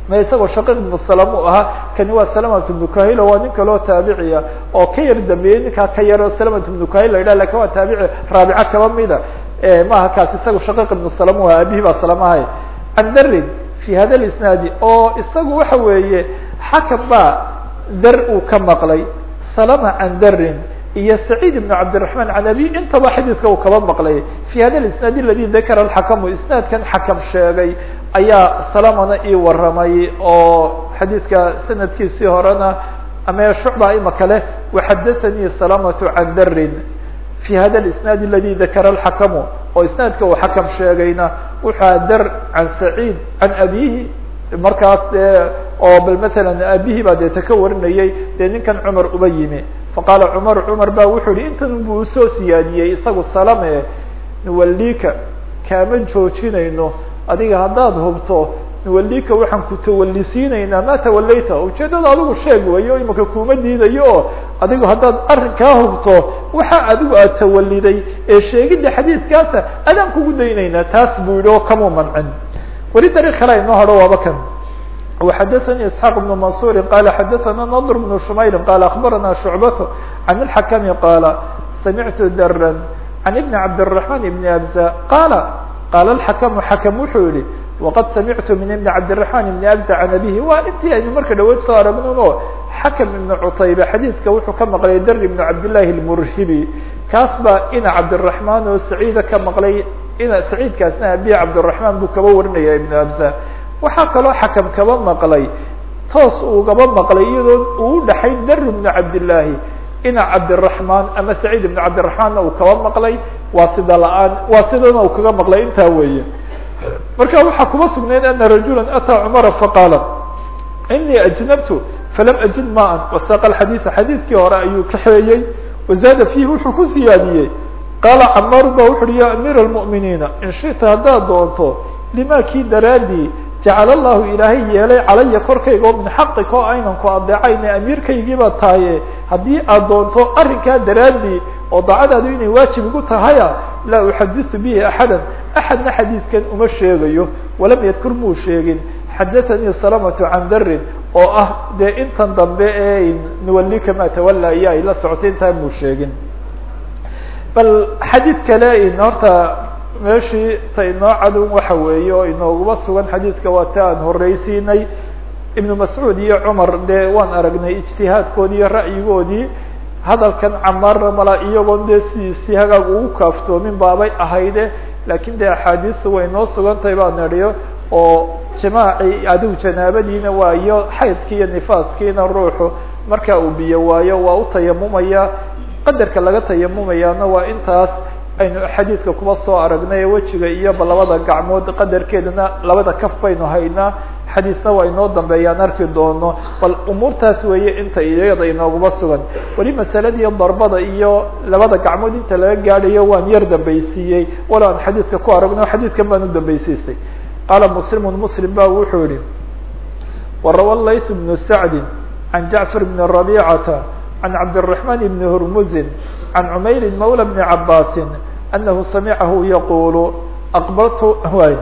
ma isagoo shaqiiq ibnu salam ahaa kani waa salamat ibnu kahilo waa nin kaloo taabiciya oo ka yar dambeeyey ninkaa ka yaro salamat ibnu kahil la yidhah laakiin waa taabici raabica kaba mida. Maaha kaas isaga shaqiiq ibnu salam ahaa abihi baa salamahay can fi hada lisnaadi oo isagu waxa weeye xakam baa dar uu ka maqlay salama can iyo ibn cabdiraحman can abi intaba xadiidka uu kaba maqlay fi hada isnaad aladi dakara alxakamu isnaadkan xakam sheegay ayaa salamana ii waramay oo xadiidka sanadkiisii horena ama shucba ima kale waxadathanii salamatu can darin fi hada isnaad aladi dakara alxakamu oo isnaadka uu xakam sheegayna wuxua dar can saciid can abihi markaas dee oo bal matalan abihi baa deeta ka warinayay dee ninkan cumar uba yimi faqaala cumar cumar ba wuxuu yihi intan buu u soo siyaadiyey isagu salame nuwalika kaama joojinayno adiga haddaad hubto nuwalika waxaan ku tawalisiinaynaa ma tawalayta ujeedada adigu sheeg weyo imika kuma diidayo oo adigu haddaad arrinkaa hubto waxa adigu aad tawaliday ee sheegidda xadiidkaasa adaan kugu daynaynaa taas buu yihi oo kamuu mancin. Weli dariiq kale inoo hadho waaba kan وxdثnي اسحاq بن منصور qال xdثna نضر بن شmayl qال أخبرna شعبة عن الحكم qال سمعت drا عن بن عبدالرحمن بن أبزا qال qال الحكم حكم wuxuu yihi وqad سمعت من بن عبدالرحمن بن أبزا عن أبيه waa intii aynu marka dhaweyd soo aragnuno حكم بن cطayبة xadيidka wuxuu ka maqlay dr بن cabdاللahi المrhibi kaas baa ina cabدالرحمن oo سعيida ka maqlay ina سعيidkaasna abi cabدالرحمن buu kaba warinaya iبن أبزا waxaa kaloo xakam kaba maqlay. Toos ugaba maqlay iyadoo uu udhaxay dar bnu cabdillaahi. Ina cabdiraxmaan ama saciid ibnu cabdiraxmaanna uu kaba maqlay. Waa sida la'aan waa sidana uu kaga maqlay intaa weeye. Marka waxaa kuma sugnayn ana rajula ataa cumara faqaala inii ajnabtu falam ajid maan. Wasaaqa alxadiida xadiidkii hore ayuu kaxeeyey wazaada fiihi wuxuu ku siyaadiyey. Qaala camaaru ba wuxu uhi ya amiira almu'miniina in shita haddaad doonto lima kii daraadii jacala allahu ilaahay yeelay calaya korkayga oo min xaqika oo aynan ku adeecayna amiirkaygiiba tahaye haddii aad doonto arrinkaa daraadii oo daacadaadu inay waajib igu tahaya laa uxadiثu bihi axada axadna xadiidkan uma sheegayo walam yadkur muu sheegin. Xadaثanii salamatu can darin oo ah dee intan dambe ee nuwalika ma tawala iyo ay la socotay intaa muu sheegin. Bal xadiid kale horta meeshii ta inoo waxa weeye oo inooguma sugan xadiidka waa ta aan horeysiinay ibnu mascuud iyo cumar dee waan aragnay ijtihaadkoodii iyo ra'yigoodii. Hadalkan camaarna mala iyagoon dee sidiisii hagaag ugu kaaftoomin baabay ahayde. Laakiin dee axaadiistu way noo sugan tahay baan nidhiyo oo jamaaci adigu janaabadiina waa iyo xaydkii iyo nifaaskiina ruuxu marka uu biyo waayo waa u tayamumaya. Qadarka laga tayamumayaana waa intaas aynu xadiidka kuba soo aragnay wejiga iyoba labada gacmood qadarkeedana labada kaf baynu haynaa. Xadiidna waa inoo dambeeyaan arki doono. Bal umuurtaas weeye inta iyada inooguma sugan. Weli masaladii darbada iyo labada gacmood inta laga gaadhayo waan yar dambaysiiyey. Walaan xadiidka ku aragno xadiidkan baan u dambaysiisay qaala muslimun muslim ba wuxuu yihi warawa lays bnu sacdi can jacfar bni rabiicata can cabdiraxmaan ibni hurmuzin can cumayr mawla bni cabasi anahu samicahu yaqulu aqbaltu way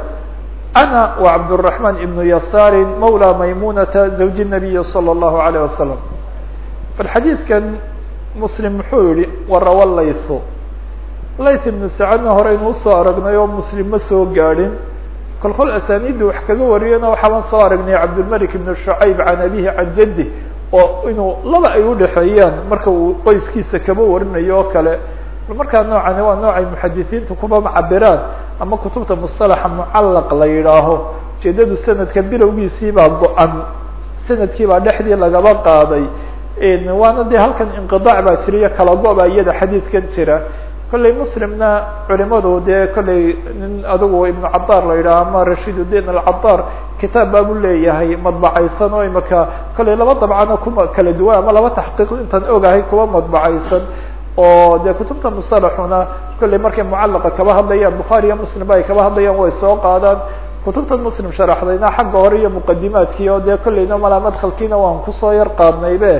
ana وcabdالرaحman ibn yasaari mawla maymunata zawji الnabiyi salى الlahu عalيه wasalam bal xadiidkan muslim muxuu yihi warawa laythu layth ibnu sacadna horeynu usoo aragnay oo muslim ma soo gaadhin kol kol asaniidda wax kaga wariyana waxaaban soo aragnay cabdilmalik ibn shucayb can abihi can jaddi oo inuu laba ay udhexeeyaan marka uu qoyskiisa kaba warinayo oo kale. Markaa noocani waa noocay muxadisiintu kuba cabiraan ama kutubta musطalaxa mucallaq la yidhaaho. Ujeedadu sanadka bilowgiisiibaa go-an sanadkiibaa dhexdii lagaba qaaday. Waana dee halkan inqiطaac baa jira iyo kala go-baa iyada xadiidkan jira kolley muslimna culimadu dee kolley nin adigu ibnu cadaar la yidhaha ama rashid uddin alcadaar kitaab baabu leeyahay madbacaysan oo imaka kolley laba dabcano kuma kala duwan ama laba taxqiiq intaan ogahay kuwa madbacaysan. Oo dee kutubta musalaxuna kolley markay mucallaqa kaba hadlayaan bukhaari iyo muslim ba ay kaba hadlayaan way soo qaadaan. Kutubtan muslim sharaxdayna xagga hore iyo muqadimaadkii oo dee kolleyna malaa madkhalkiina waan ku soo yar qaadnaybe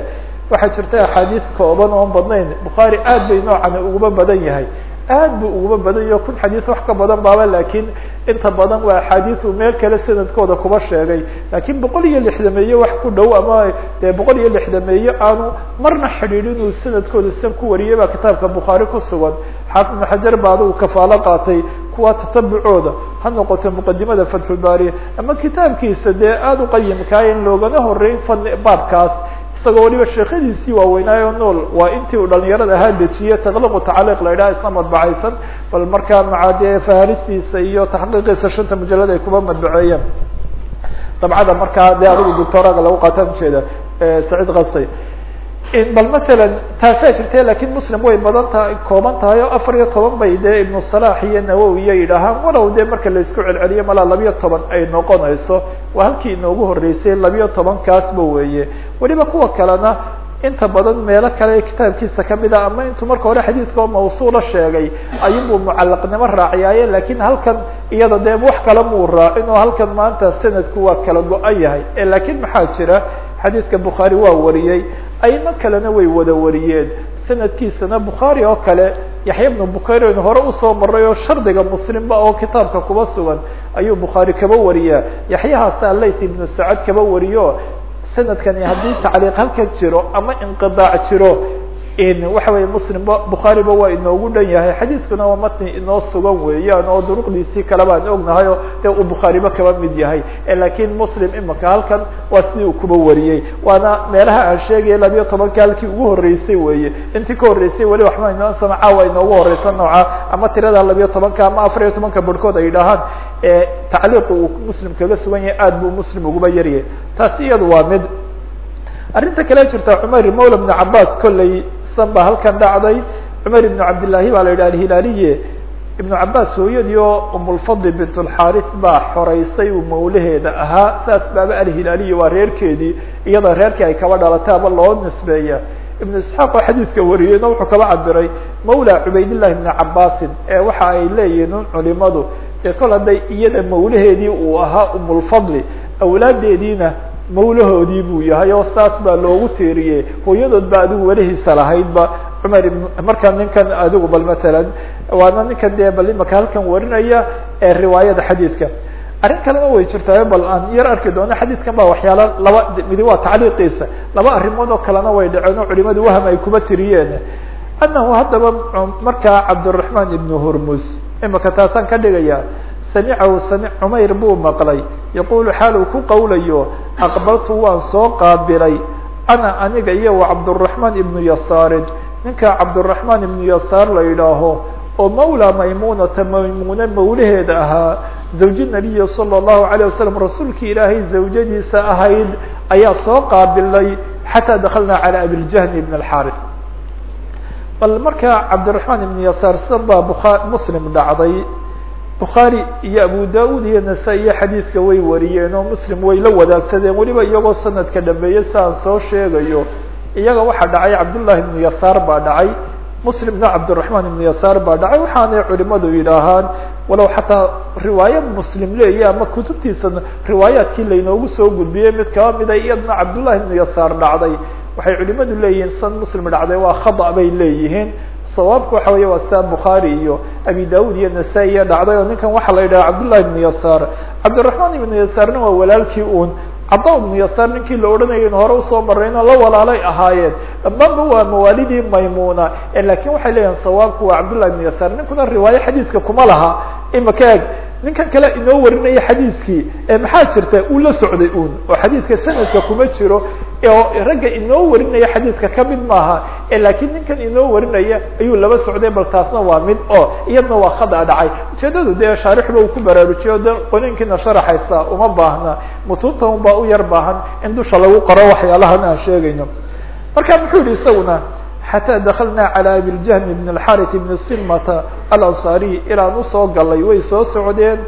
waxaa jirta axaadiis kooban oon badnayn. Bukhaari aad bay noocani uguba badan yahay. Aad buu uguba badan yaho kun xadiis wax ka badan baaba lakiin inta badan waa axaadiis uu meel kale sanadkooda kuba sheegay. Lakiin boqol iyo lixdameeye wax ku dhow ama dee boqol iyo lixdameeye aanu marna xidhiidhin uu sanadkooda sidan ku wariyay baa kitaabka bukhaari ku sugan. Xaafid ibnu xajar baa adigu kafaalo qaatay kuwa tatabucooda ha noqoto muqadimada fatxulbaari ama kitaabkiisa dee aada u qayimkaay in loogana horeyn fan baabkaas isagoo waliba sheekadiisii waaweynaayo nool waa intii uu dhalinyarada ahaa dejiye taqliqu tacliiq la yidhaha isna madbacaysan bal markaa maca dee faharistiisa iyo taxqiiqiisa shanta mujalad ay kuba madbaceeyeen dabcada markaa dee adigu doctoraga lagu qaataan ujeeda saciid kastay bal masalan taasaa jirta laakiin muslim way badan tahay kooban tahay oo afar iyo toban bay dee ibnu salax iyo nawowi iyo yidhaahaan walow dee marka la isku celceliyo malaa labiyo toban ay noqonayso waa halkii inoogu horeysay labiyo tobankaasba weeye weliba kuwa kalena inta badan meelo kale kitaabkiisa ka mid a ama intuu marka hore xadiidka oo mawsuula sheegay ayunbuu mucalaqnimo raaciyaaye laakiin halkan iyada dee wax kale muu raacin oo halkan maanta sanadku waa kala go-an yahay laakiin maxaa jira xadiidka bukhaari waa wariyey aymo kalena way wada wariyeen sanadkiisana bukhaari oo kale yaxya bnu bukhaari aynu hore u soo maray oo shardiga muslimba oo kitaabka kuba sugan ayuu bukhaari kaba wariyaa. Yaxyahaasa layth ibnu sacad kaba wariyo. Sanadkani haddii tacliiq halkan jiro ama inqidaac jiro waxa weeye muslimba bukhaariba waa inoogu dhan yahay. Xadiiskuna waa matni inoo sugan weeyaan oo duruqdiisii kale baan ognahay oo dee uu bukhaariba kaba mid yahay. Lakin muslim imika halkan waa sidii uu kuba wariyey. Waana meelaha aan sheegaya labiyo tobanka halkii ugu horeysay weeye. Intii ka horeysay weli waxba inoo samacaawa inoogu horeysa nooca. Ama tirada labiyo tobanka ama afar iyo tobanka barhkood ay yidhaahaan tacliiqu uu muslim kaga sugan yahay aad buu muslim uguba yaryahay. Taasi iyadu waa mid. Arrinta kale jirta cumar mawla bn cabaas kolley san baa halkan dhacday cumar ibn cabdillaahi baa la yidhi alhilaaliye ibnu cabaas hooyadii oo umulfadli bint baa xoreysay uu mawlaheeda ahaa saas baaba alhilaaliya waa reerkeedii iyadoo reerkii ay kaba dhalatay aba loo nisbeeya. Ibnu isxaaq oo xadiidka wariyeyna wuxuu kaba cabiray mawla cubaydillahi bni cabaasin ee waxa ay leeyihiin un culimadu dee kol hadday iyada mawlaheedii uu ahaa umulfadli awlaadeediina mawlahoodii buu yahay oo saas baa loogu tiiriyey. Hooyadood ba adigu welihiisa lahaydba cumar ibn marka ninkan adigu bal matalan waana ninkan dee bal imaka halkan warinaya ee riwaayada xadiidka. Arrin kalena way jirtaa bal aan yar arki doono xadiidkan ba waxyaala laba midi waa tacliiqiisa. Laba arrimood oo kalena way dhaceen oo culimadu waham ay kuba tiriyeen. Annahu haddaba markaa cabdiraxmaan ibnu hurmus imaka taasaan ka dhigaya samicahu sami cumayr buu maqlay. Yaqulu xaal ku qawlayo aqbaltu waan soo qaabilay. Ana aniga iyo wa cabduraxmaan ibnu yasaarin ninka cabduraxmaan ibnu yasaar la yidhaaho oo mawla maymunata maymune mawlaheeda ahaa zawji nabiyi sala allahu alayh wasalam rasuulkii ilaahay zawjadiisa ahayd ayaa soo qaabilay xataa dakalnaa cala abiljahmi ibn alxaris bal marka cabdiraxmaan ibnu yasaar sidan baa muslim dhacday bukhaari iyo abu da'ud iyo nasa-i iyo xadiidka way wariyeen oo muslim way la wadaagsadeen. Weliba iyagoo sanadka dhameeyey si aan soo sheegayo iyaga waxaa dhacay cabdullahi ibnu yasaar baa dhacay muslimna cabdiraxmaan ibnu yasaar baa dhacay waxaanay culimadu yidhaahaan walow xataa riwaayad muslim leeya ama kutubtiisa riwaayaadkii laynoogu soo gudbiyey mid kaba mida iyadna cabdullahi ibnu yasaar dhacday. Waxay culimadu leeyihiin san muslim dhacday waa khada bay leeyihiin sawaabka waxa weya waa sida bukhaari iyo abi da'ud iyo nasa-i iyo dhacday oo ninkan waxaa la yidhaha cabdullahi ibnu yasaar. Cabdiraxmaan ibnu yasaarna waa walaalkii uun. Cada ibnu yasaar ninkii la odhanayay hore u soo marayno la walaalay ahaayeen. Dhammaanba waa mawaalidii maymuna laakiin waxay leeyihiin sawaabku waa cabdullahi ibnu yasaar. Ninkuna riwaayo xadiiska kuma laha. Imaka ninkan kale inoo warinaya xadiidkii maxaa jirta uu la socday un oo xadiidka sanadka kuma jiro oo ragga inoo warinaya xadiidka ka mid maaha laakiin ninkan inoo warinaya ayuu laba socday bal taasna waa mid oo iyadna waa khada dhacay. Ujeedadu dee shaarixba uu ku baraarujiyo de qoninkiina sharaxaysa uma baahna mutuunta un baa u yar baahan in dusha lagu qoro waxyaalahan aan sheegayno. Marka muxuu yihi isaguna xatى daklna calى abiljahmi bn اxarit bn simata alanصariy ilaan usoo galay way soo socdeen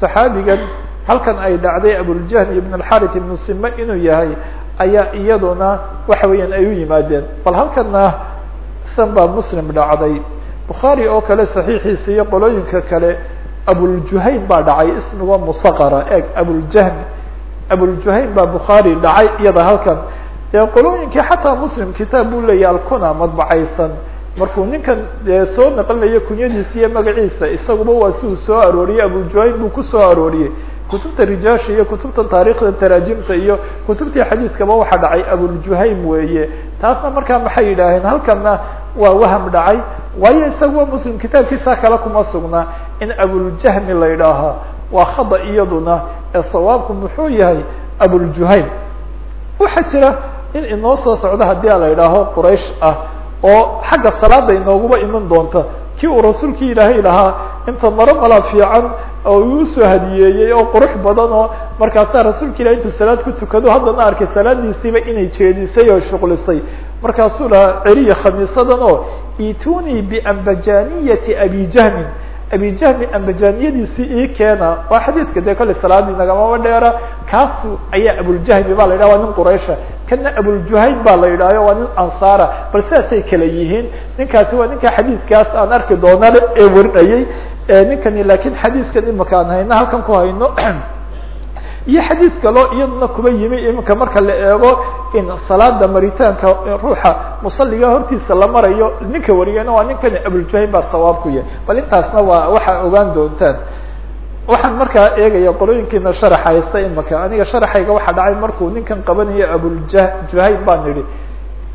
صaxaabigan halkan ay dhacday abuljahmi ibn اxarit ibn sima inuu yahay ayaa iyaduna waxa weeyaan ay u yimaadeen bal halkana san baa muslim dhacday bukhaari oo kale صaxiixiisa iyo qolooyinka kale abuljuhaym baa dhacay ismigoo musaqara eg abuljahmi abuljuhaym baa bukhaari dhacay iyada halkan dee qolooyinkii xataa muslim kitaab buu leeyahy alcuna madbacaysan. Markuu ninkan soo naqlinayo kunyadiisa iyo magaciisa isaguba waa si soo arooriyey abujuhaym buu ku soo arooriyey kutubta rijaasha iyo kutubta taarikhda taraajimta iyo kutubtii xadiidkaba waxaa dhacay abuljuhaym weeye. Taasna markaa maxay yidhaaheen halkana waa waham dhacay. Waayo isaguba muslim kitaabkiisa kale kuma sugnaa in abuljahmi la yidhaahaa waa khada iyaduna ee sawaabku muxuu yahay abuljuhaym waxaa jira in inoo soo socdo haddii la yidhaaho quraysh ah oo xagga salaada inooguba iman doonta. Kii uu rasuulkii ilaahay lahaa inta maro mala fiican oo uu u soo hadiyeeyey oo qurux badan oo markaasaa rasuulka ilahay intuu salaad ku tukado haddana arkay salaadiisiiba inay jeedisay oo shuqlisay. Markaasuu lahaa celiya khamiisadan oo ituni abi jahmin abi jahmi ambajaniyadiisii ii keena waa xadiidka dee kolley salaadii nagamaba dheera kaas ayaa abuljahmi ba la yidhah waa nin quraysha kana abuljuhaym baa la yidhahyo waa nin ansaara bal sidaasay kala yihiin ninkaasi waa ninka xadiidkaas aan arki doona ee warinayey ninkani laakiin xadiidkan imaka aan hayno halkan ku hayno iyo xadiid kaloo iyaduna kuba yimi iminka marka la eego in salaada maritaanka ruuxa musaliga hortiisa la marayo ninka wariyana waa ninkani abuljuhaym baa sawaab ku yahay. Bal intaasna waa waxaa ogaan doontaan. Waxaan markaa eegaya qolooyinkiina sharaxaysa imaka aniga sharaxayga waxaa dhacay markuu ninkan qabanayo abuljuhaym baan idhi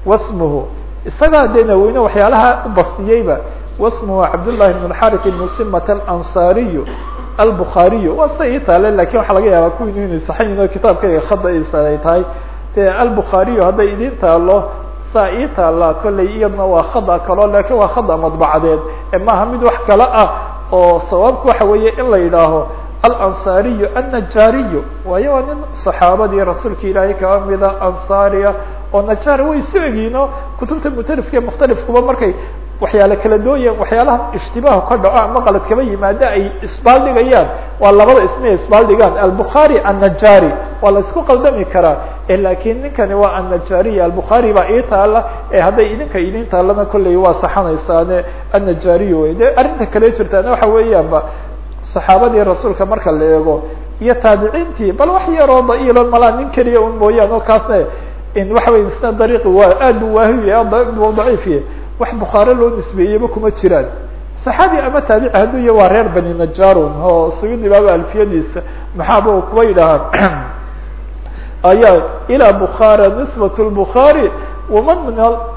wasmuhu. Isagaa dee naweyne waxyaalaha u bastiyeyba wasmuhu cabdullahi bn xarit ibn simat alansariyu albukhaariyu waa sia ii taale laakiin waxaa laga yaabaa kuwiinu inay saxayin kitaabkayga khada ay tahay. Dee albukhaariyu hadday idin taalo saa ii taala kolley iyadna waa khada kaloo laakiin waa khada madbacadeed. Ee maaha mid wax kale ah oo sawaabku waxa weeye in la yidhaaho alansariyu annajaariyu waayo waa nin saxaabadii rasuulka ilaahay kaba mida ansaariya oo najaar way isu egiino kutubta mutalifka mukhtalifkuba markay waxyaale kala dooya waxyaalaha ishtibaah ka dhaco ama qalad kaba yimaado ay isbaaldhigayaan waa labada ismay isbaaldhigaan albukhaari annajari waa la isku qaldami karaa laakiin ninkani waa annajariya albukhaari baa ii taala hadday idinka idin taalana kolley waa saxanaysaane annajariy wey de arrinta kale jirtaana waxa weeyaanba saxaabadii rasuulka marka la eego iyo taabiciintii bal wax yaroo dailo malaa nin keliya un mooyaan oo kaasna waxa wey isna dariiqi waa aad bu waahiya daciifiye wax bukhaare loo nisbeeyeyba kuma jiraan. Saxaabi ama taabici hadduu ya waa reer bani najarun oo suyudi baaba alfiyadiisa maxaaba kuba yidhaahaan ayaa ilaa bukhaara nisbat lbukhaari waman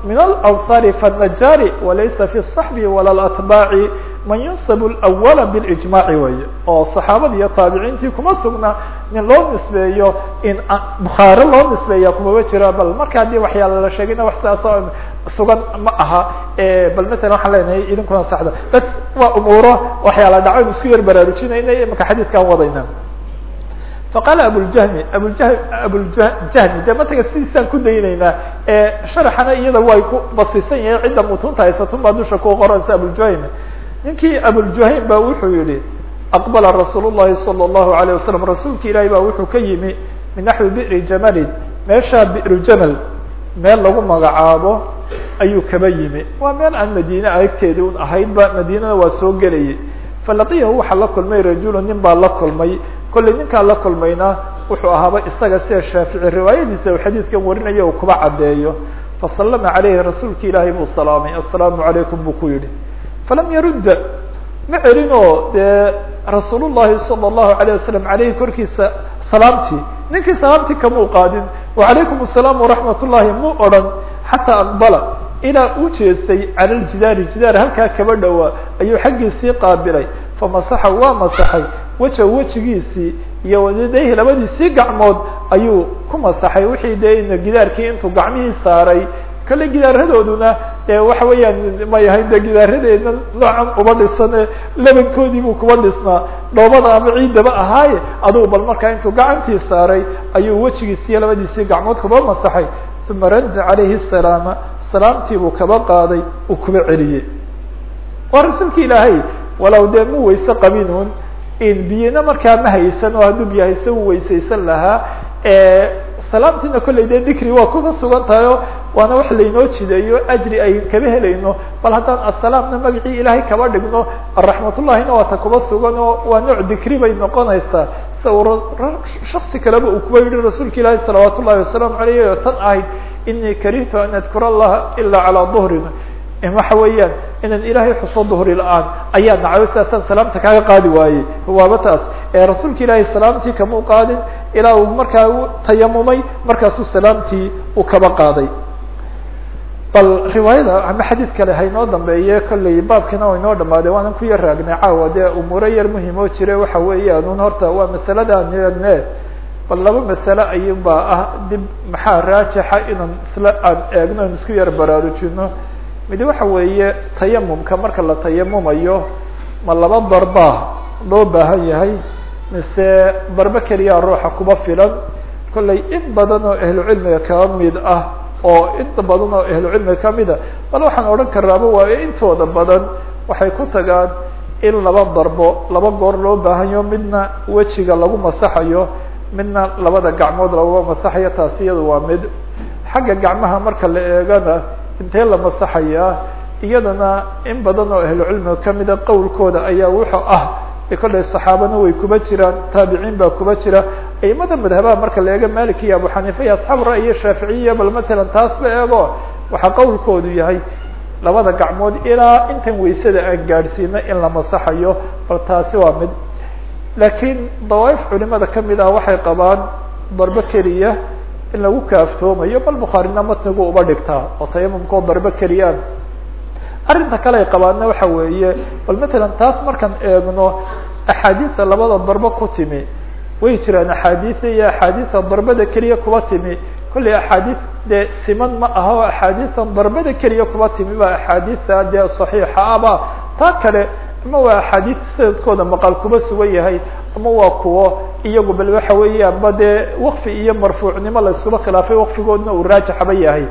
min alansaari fanajari walaysa fi صaxbi wala atbaaci man yunsab lwala bilijmaci weeye. Oo saxaabada iyo taabiciintii kuma sugna nin loo nisbeeyo in bukhaare loo nisbeeya kumaba jira bal marka haddii waxyaala la sheegayna wax saasa sugan ma aha bal matalan waxaan leenahay idinkuna saxda bas waa umuuro waxyaala dhaco isku yar baraarujinayna imaka xadiidkaan wadayna faqaala abujahmi abuja abujahmi de mataga sidiisaan ku daynaynaa sharaxana iyada way ku basisan yahay cidda mutunta haysatun baa dusha ku qoraysa abujahim ninkii abuljuhaym ba wuxuu yihi aqbala rasuul llahi salى اllahu alayه wasalam rasuulka ilaahi baa wuxuu ka yimi min naxwi bi'ri jamalin meeshaa bi'ru jamal meel lagu magacaabo ayuu kaba yimi. Waa meel aan madine agteedi un ahaydba madinana waa soo gelayay. Falaqiyahu waxaa la kulmay rajulu nin baa la kulmay. Kollay ninkaa la kulmayna wuxuu ahaaba isaga sida shaafici riwaayadiisa u xadiidkan warinayo uu kuba caddeeyo. Fasalama calayhi rasuulka ilaahay buu salaamay assalaamu calaykum buu ku yidhi. Falam yarudda ma celin oo dee rasuul ullahi sala allahu alayh wasalam aleyhi korkiisa salaamtii ninkii salaamtii kamuu qaadin. Wacalaykum الsalaam waraxmat ullahi muu odhan xataa aqbala ilaa uu jeestay cala ljidaari jidaar halkaa kaba dhowaa. Ayuu xaggiisii qaabilay. Famasaxa waa masaxay. Weja wejigiisii iyo wadadayhi labadiisii gacmood ayuu ku masaxay. Wixii dee gidaarkii intuu gacmihii saaray kale gidaaradooduna dee waxa weeyaan may ahayn de gidaaradeedna noocan uba dhisane labankoodii buu kuba dhisnaa. Dhoobada ama ciidaba ahaaye adugu bal markaa intuu gacantii saaray ayuu wejigiisiiyo labadiisii gacmood kuba masaxay. Uma radda calayhi salaama salaamtii buu kaba qaaday uu kuba celiyey. Waa rasuulka ilaahay walow dee mu weyse qabinun in biyina markaa ma haysan oo hadduu biyo haysan u weysaysan lahaa salaamtiina kolley dee dikri waa kuga sugan tahay o waana wax laynoo jideeyo ajri ay kaba helayno. Bal haddaan assalaamna magacii ilaahay kaba dhigno araxmatullahina waata kuba sugan oo waa nooc dikri bay noqonaysaa si uu shaksi kaleba uu kuba yihi rasuulka ilaahi salawaat ullahi wasalaamu alayh oo tan ahayd inii karihtu an adkura allaha ilaa calaa duhrin waxa weeyaan inaan ilaahay xuso duhri la'aan ayaa nacayo sidaasaan salaamta kaaga qaadi waayey waaba taas rasuulka ilaahay salaamtii kamau qaadin ilaa uu markaa tayamumay markaasuu salaamtii uu kaba qaaday. Bal riwaayada ama xadiid kale haynoo dambeeye kolley baabkiina wa inoo dhamaadey waanan ku yar raagnay caawa dee umuuro yar muhiim oo jire waxa weeyaan un horta waa masaladaan eegne bal laba masale ayunbaa ah dib maxaa raajixa inaan isla aan eegno an isku yar baraarujino mid waxa weeye tayamumka marka la tayamumayo ma laba darbaa loo baahan yahay mise darbe keliyaa ruuxa kuba filan. Kollay in badan oo ahlucilmiga kaba mid ah oo inta badan oo ahlucilmiga kamida bal waxaan odhan karaaba waa intooda badan waxay ku tagaan in laba darbo laba goor loo baahanyo midna wejiga lagu masaxayo midna labada gacmood laguga masaxayo taasi iyadu waa mid. Xagga gacmaha marka la eegana intee la masaxayaa? Iyadana in badan oo ahlucilmiga kamida qowlkooda ayaa wuxuu ah kolley saxaabana way kuba jiraan taabiciin baa kuba jira. Aimada madhabaha marka la eego malik iyo abu xaniifa iyo asxaab ra'yiyo shaaficiya bal matalan taas la eego waxaa qowlkoodu yahay labada gacmood ilaa intan weysada aan gaadhsiina in la masaxayo bal taasi waa mid. Laakiin dawaaif culimada ka mid ah waxay qabaan darbe keliya in lagu kaaftoomayo bal bukhaarina matnigu uba dhigtaa oo tayamumkoo darbe keliyaan. Arrinta kale ay qabaanna waxa weeye bal matalan taas markaan eegno axaadiisa labada darbe ku timi. Way jiraan axaadiisa iyo axaadiisa darbada keliya kuba timi. Kollay axaadiis dee siman ma aha o axaadiisa darbada keliya kuba timi ba axaadiisa dee saxiixa aba taa kale ama waa axaadiis sanadkooda maqal kuba sugan yahay ama waa kuwo iyagu bal waxa weeyaan ba dee waqfi iyo marfuucnimo la iskuba khilaafay waqfigoodna uu raajaxaba yahay.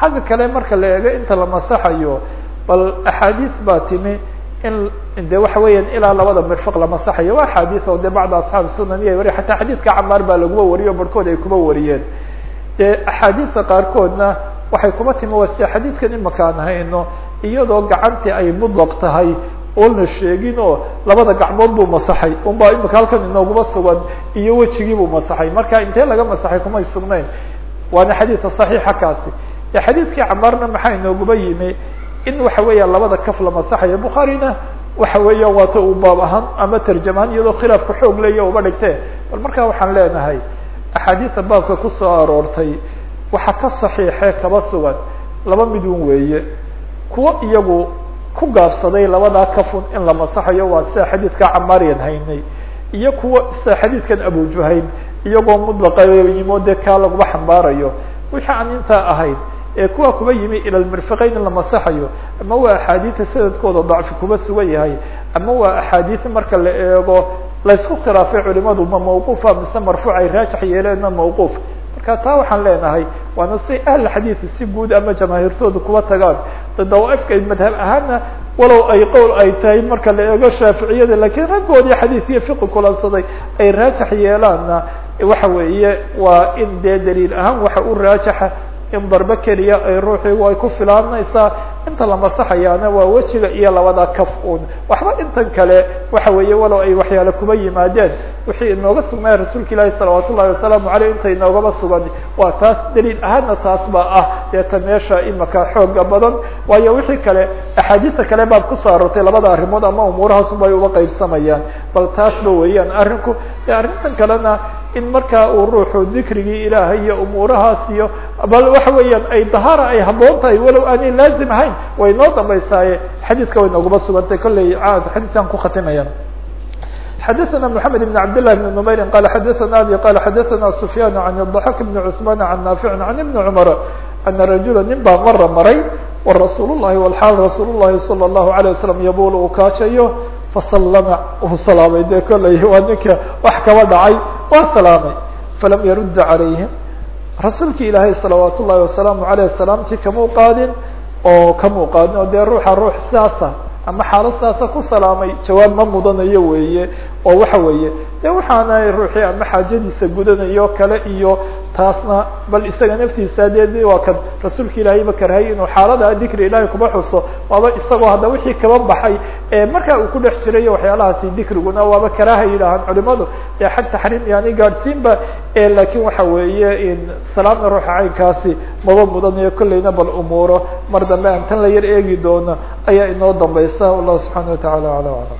Xagga kale marka la eego inta la masaxayo bal axaadiis baa timi in de waxa weeyaan ilaa labada mirfaq la masaxayo. Waa axaadiis oo de bacda asxaabi sunan iya wari xataa xadiidka camaar baa laguba wariyo o barhkood ay kuba wariyeen. Dee axaadiista qaarkoodna waxay kuba timi waa sida xadiidkan imaka aan hayno iyadoo gacantii ay mudlaq tahay oon sheegin oo labada gacmood buu masaxay unbaa imika halkan inooguma sugan iyo wejigii buu masaxay. Marka intee laga masaxay kumay sugnayn? Waana xadiidka saxiixa kaasi. Xadiidkii camaarna maxaa inooguma yimi? In waxa weeya labada kaf la masaxayo. Bukhaarina waxa weeya waata uu baab ahaan ama tarjamahaan iyadoo khilaafka xoog leya uba dhigtee bal markaa waxaan leenahay axaadiista baabka ku soo aroortay waxa ka saxiixe kaba sugan. Laba midun weeye. Kuwo iyagu ku gaabsaday labadaa kafun in la masaxayo waa sida xadiidka camaariyan haynay iyo kuwa sida xadiidkan abujuhaym iyagoo mudlaqa yimo dee kaa laguma xambaarayo. Wixii aan intaa ahayn ee kuwa kuba yimi ila lmirfiqayn in la masaxayo ama waa axaadiida sanadkooda dacfi kuba sugan yahay ama waa axaadiid marka la eego laysku khilaafay culimadu ma mawquufa mise marfuuc ay raajax yeeleen ma mawquuf marka taa waxaan leenahay waana si ahl xadiid si guud ama jamaahiirtooda kuba tagaan. Dawaaifka madhab ahaana walow ay qowl ay tahay marka la eego shaaficiyada lakiin raggoodii xadiid iyo fiqi kulansaday ay raajax yeelaanna waxa weeye waa in dee daliil ahaan waxa u raajaxa in darbe keliya ay ruuxiigu ay ku filaanaysaa. Inta la masaxayaana waa wejiga iyo labada kaf un waxba intan kale waxa weeye walow ay waxyaale kuba yimaadeen. Wixii inooga sugnaya rasuulka ilaahi salawaat ullahi wasalaamu aleyh inta inoogaba sugan waa taas daliil ahaana taas baa ah. Deeta meesha imaka xooga badan. Waayo wixii kale axaadiista kale baad ku soo arortay labada arrimood ama umuurahaasunba ay uba qaybsamayaan. Bal taasba weeyaan arrinku. De arrintan kalena in markaa uu ruuxu dikrigii ilaahay iyo umuurahaas iyo bal waxa weeyaan ay dahaara ay haboon tahay walow aanay laazim ahayn way noo dambaysaaye xadiidka way nooguma sugantay kolley xadiiskan ku khatimaya xadaثna mحamed بn cabd لlah بn نmayri qala xadaثna abi qala xadaثna sufyaan عan الضaxak بn cثman عan naafic عan ibn cmr ana rajula nin baa mara maray warasuul الlahi wlxaal rasuul الlahi salى الlahu عalيه waslm yabul uu kaajayo faslama uu salaamay dee kolley waa ninka wax kaba dhacay. Waa salaamay. Falam yarudda عalayhim rasuulki ilaahay salawaat ullahi wasalaamu aleyh salaamtii kamuu qaadin? Oo kamuu qaadin? Oo dee ruuxa ruux sidaasa ama xaalad sidaasa ku salaamay? Jawaab ma mudanayo weeye. Oo waxa weeye. De waxaana ruuxii ama xaajadiisa gudanayo kale iyo taasna bal isaga naftiisa dee waa kan rasuulka ilaahayba karhay inuu xaalada dikri ilahay kuba xuso waaba isagoo hadda wixii kaba baxay markaa uu ku dhex jirayo waxyaalahaasi dikriguna waaba karaaha yidhaahaan culimadu. Ee xag taxriim yani gaadhsiinba laakiin waxa weeye in salaamna ruuxa caynkaasi maba mudanayo kolleyna bal umuuro. Mar dambe aan tan la yar eegi doono ayaa inoo dambaysa. Wallahu subxana wa tacala ala alam